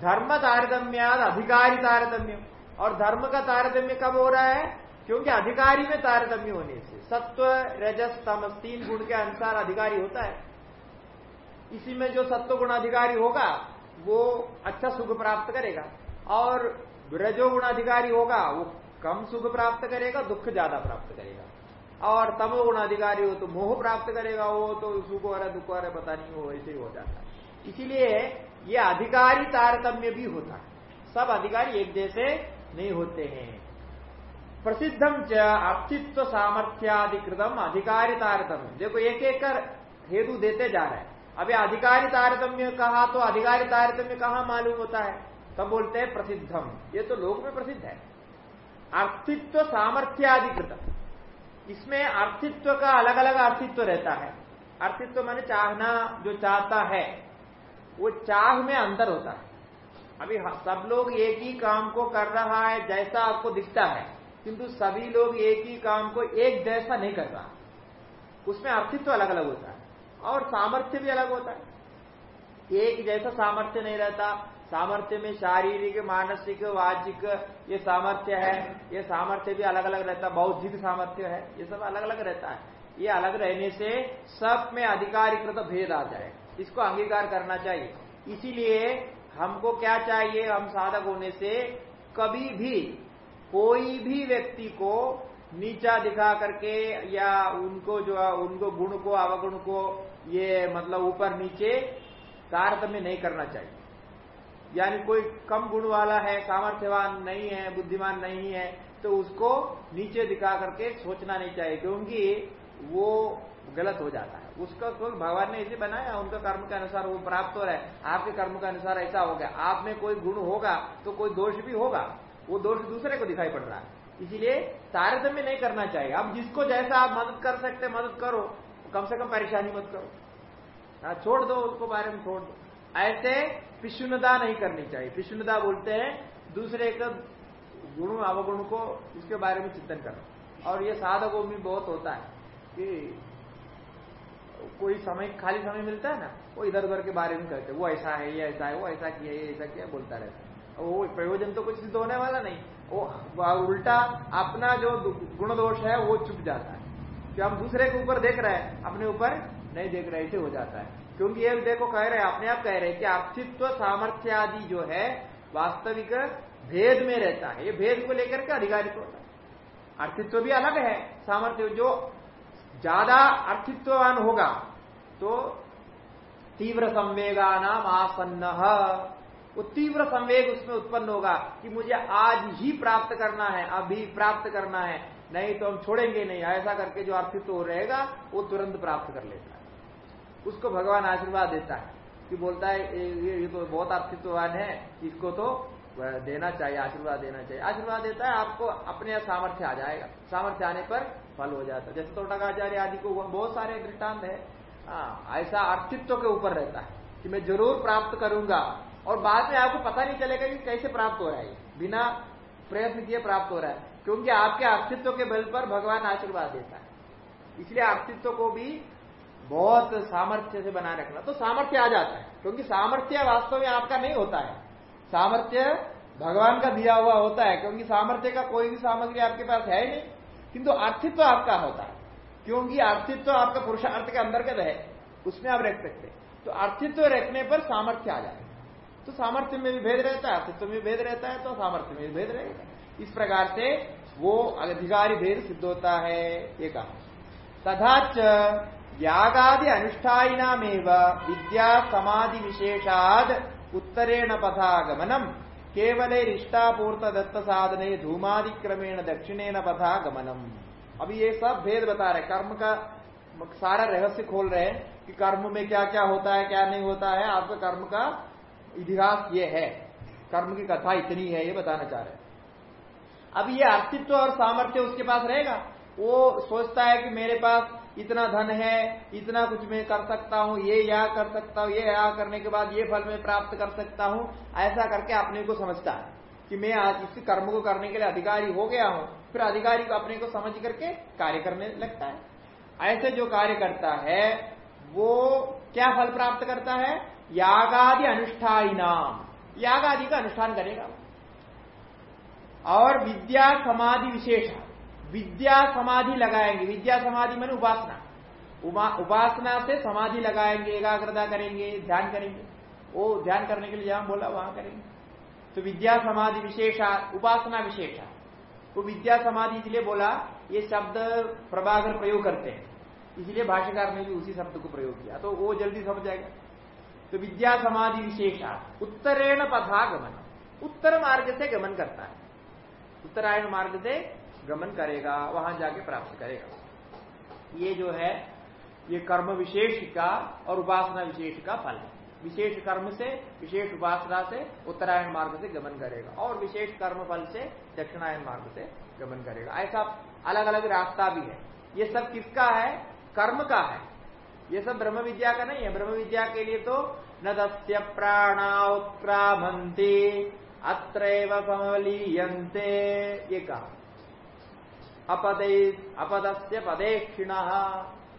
धर्म तारतम्याद अधिकारी तारतम्य। और धर्म का तारतम्य कब हो रहा है? क्योंकि अधिकारी में तारतम्य होने से। सत्व, रजस, तमस, तीन गुण के अनुसार अधिकारी होता है। इसी में जो सत्व गुण अधिकारी होगा, वो अच्छा सुख प्राप्त करेगा। और रजोगुण अधिकारी होगा, वो कम सुख प्राप्त करेगा, दुख ज़्यादा प्राप्त करेगा। और तमो गुण अधिकारी हो तो मोह प्राप्त करेगा, वो तो सुख हो रहा दुख हो रहा पता नहीं हो ऐसे ही हो जाता है। इसीलिए ये अधिकारी तारतम्य भी होता है। सब अधिकारी एक जैसे नहीं होते हैं। प्रसिद्धम च अस्तित्व सामर्थ्याधिकृतम अधिकारी तारतम्य। देखो एक एक कर हेतु देते जा रहे हैं। अभी अधिकारी तारतम्य कहा तो अधिकारी तारतम्य कहा मालूम होता है? तब बोलते हैं प्रसिद्धम ये तो लोक में प्रसिद्ध है। अर्थित्व सामर्थ्याधिकृत इसमें अर्थित्व का अलग अलग अर्थित्व रहता है। अर्थित्व माने चाहना, जो चाहता है, वो चाह में अंतर होता है। अभी सब लोग एक ही काम को कर रहा है जैसा आपको दिखता है, किंतु सभी लोग एक ही काम को एक जैसा नहीं कर रहा। उसमें अर्थित्व अलग अलग होता है और सामर्थ्य भी अलग होता है। एक जैसा सामर्थ्य नहीं रहता सामर्थ्य में शारीरिक, मानसिक वाचिक ये सामर्थ्य है। ये सामर्थ्य भी अलग अलग रहता है। बौद्धिक सामर्थ्य है। ये सब अलग अलग रहता है। ये अलग रहने से सब में अधिकारीकृत भेद आ जाए। इसको अंगीकार करना चाहिए। इसीलिए हमको क्या चाहिए? हम साधक होने से कभी भी कोई भी व्यक्ति को नीचा दिखा करके या उनको जो उनको गुण को, अवगुण को ये मतलब ऊपर नीचे तारतम्य नहीं करना चाहिए। यानी कोई कम गुण वाला है सामर्थ्यवान नहीं है बुद्धिमान नहीं है तो उसको नीचे दिखा करके सोचना नहीं चाहिए क्योंकि वो गलत हो जाता है। उसका कोई भगवान ने इसे बनाया उनका कर्म के अनुसार वो प्राप्त हो रहा है। आपके कर्म के अनुसार ऐसा हो गया। आप में कोई गुण होगा तो कोई दोष भी होगा। वो दोष दूसरे को दिखाई पड़ रहा है। इसीलिए तारतम्य नहीं करना चाहिए। अब जिसको जैसा आप मदद कर सकते मदद करो। कम से कम परेशानी मत करो। हाँ, छोड़ दो उसको बारे में छोड़ दो। ऐसे पिशुनदा नहीं करनी चाहिए। पिशुनदा बोलते हैं, दूसरे का गुण, अवगुण को इसके बारे में चिंतन करो और ये साधकों में बहुत होता है कि कोई समय, खाली समय मिलता है ना, वो इधर उधर के बारे में कहते वो ऐसा है, ये ऐसा है, वो ऐसा किया, ये ऐसा किया, बोलता रहता है। वो प्रयोजन तो कुछ सिद्ध होने वाला नहीं। वो उल्टा अपना जो गुण दोष है, वो चुप जाता है। कि हम दूसरे के ऊपर देख रहे हैं, अपने ऊपर नहीं देख रहे, ऐसे हो जाता है। क्योंकि ये देखो कह रहे हैं, अपने आप कह रहे हैं कि अस्तित्व सामर्थ्य आदि जो है, वास्तविक भेद में रहता है। ये भेद को लेकर के अधिकारित होता है। अर्थित्व भी अलग है। सामर्थ्य जो ज़्यादा अर्थित्ववान होगा तो तीव्र संवेगा नाम आसन्न वो तीव्र संवेग उसमें उत्पन्न होगा कि मुझे आज ही प्राप्त करना है, अभी प्राप्त करना है। नहीं तो हम छोड़ेंगे नहीं। ऐसा करके जो अर्थित्व रहेगा, वो तुरंत प्राप्त कर लेता है। उसको भगवान आशीर्वाद देता है। कि बोलता है ये, ये तो बहुत अर्थित्ववान है इसको तो देना चाहिए आशीर्वाद देना चाहिए। आशीर्वाद देता है आपको अपने सामर्थ्य आ जाएगा। सामर्थ्य आने पर फल हो जाता है। जैसे तोटकाचार्य आदि को बहुत सारे दृष्टांत है। हाँ, ऐसा अस्तित्व के ऊपर रहता है कि मैं ज़रूर प्राप्त करूँगा। और बाद में आपको पता नहीं चलेगा कि कैसे प्राप्त हो रहा है। बिना प्रयत्न किए प्राप्त हो रहा है। क्योंकि आपके अस्तित्व के बल पर भगवान आशीर्वाद देता है। इसलिए अस्तित्व को भी बहुत सामर्थ्य से बनाए रखना तो सामर्थ्य आ जाता है, क्योंकि सामर्थ्य वास्तव में आपका नहीं होता है। सामर्थ्य भगवान का दिया हुआ होता है, क्योंकि सामर्थ्य का कोई भी सामग्री आपके पास है नहीं, किंतु अर्थित्व तो आपका होता है, क्योंकि अर्थित्व तो आपका पुरुषार्थ के का है, उसमें आप रख सकते तो अर्थित्व रखने पर सामर्थ्य आ जाएगा तो सामर्थ्य में भी भेद रहता है अर्थित्व में भेद रहता है तो सामर्थ्य में भी भेद रहेगा। इस प्रकार से वो अधिकारी भेद सिद्ध होता है, ये कहा। तथा यागादि अनुष्ठाइनामेव विद्या समाधि विशेषाद उत्तरेण पथागमनम केवल इष्टापूर्त दत्त साधने धूमादिक्रमेण दक्षिणेन पथागमनम अभी ये सब भेद बता रहे कर्म का सारा रहस्य खोल रहे हैं कि कर्म में क्या क्या होता है क्या नहीं होता है आपका कर्म का इतिहास ये है कर्म की कथा इतनी है ये बताना चाह रहे हैं अब ये अस्तित्व और सामर्थ्य उसके पास रहेगा? वो सोचता है कि मेरे पास इतना धन है, इतना कुछ मैं कर सकता हूँ, ये या कर सकता हूँ, ये या करने के बाद ये फल मैं प्राप्त कर सकता हूँ, ऐसा करके अपने को समझता है कि मैं आज इस कर्म को करने के लिए अधिकारी हो गया हूँ, फिर अधिकारी को अपने को समझ करके कार्य करने लगता है। ऐसे जो कार्य करता है, वो क्या फल प्राप्त करता है? यागादि अनुष्ठाई नाम। याग आदि का अनुष्ठान करेगा। और विद्या समाधि विशेष। विद्या समाधि लगाएँगे। विद्या समाधि मैंने उपासना। उपासना से समाधि लगाएँगे, एकाग्रता करेंगे, ध्यान करेंगे। वो ध्यान करने के लिए जहाँ बोला, वहाँ करेंगे। तो विद्या समाधि विशेषा, उपासना विशेषा। वो विद्या समाधि इसलिए बोला, ये शब्द प्रभाकर प्रयोग करते हैं। इसलिए भाष्यकार ने भी उसी शब्द को प्रयोग किया। तो वो जल्दी समझ जाएगा। तो विद्या समाधि विशेषा, उत्तरेण पथा गमन उत्तर मार्ग से गमन करता है। उत्तरायण मार्ग से गमन करेगा, वहाँ जाके प्राप्त करेगा। ये जो है, ये कर्म विशेष का और उपासना विशेष का फल है। विशेष कर्म से, विशेष उपासना से उत्तरायण मार्ग से गमन करेगा और विशेष कर्म फल से दक्षिणायन मार्ग से गमन करेगा। ऐसा अलग अलग रास्ता भी है। ये सब किसका है? कर्म का है। ये सब ब्रह्म विद्या का नहीं है। ब्रह्म विद्या के लिए तो न दस्य प्राणा समलीयते ये कहा। अपदे, अपदस्य पदेक्षिण।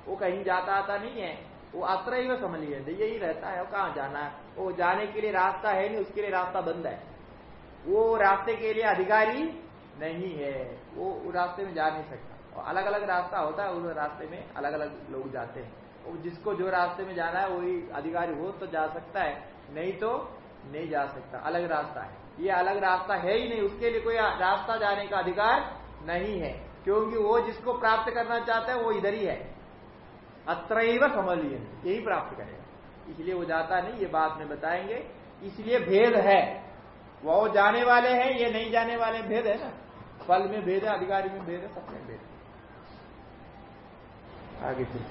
वो कहीं जाता आता नहीं है। वो अत्र ही समझ समलियते यही रहता है, वो कहाँ जाना है? वो जाने के लिए रास्ता है नहीं, उसके लिए रास्ता बंद है। वो रास्ते के लिए अधिकारी नहीं है। वो रास्ते में जा नहीं सकता। और अलग अलग रास्ता होता है, उस रास्ते में अलग अलग लोग जाते हैं। जिसको जो रास्ते में जाना है, वही अधिकारी हो तो जा सकता है, नहीं तो नहीं जा सकता। अलग रास्ता है। ये अलग रास्ता है ही नहीं, उसके लिए कोई रास्ता जाने का अधिकार नहीं है। क्योंकि वो जिसको प्राप्त करना चाहता है, वो इधर ही है। अत्रैव समलिय यही प्राप्त करेगा। इसलिए वो जाता नहीं, ये बात में बताएँगे। इसलिए भेद है। वो जाने वाले हैं, ये नहीं जाने वाले, भेद है ना? फल में भेद है, अधिकारी में भेद है, सब में भेद है। आगे फिर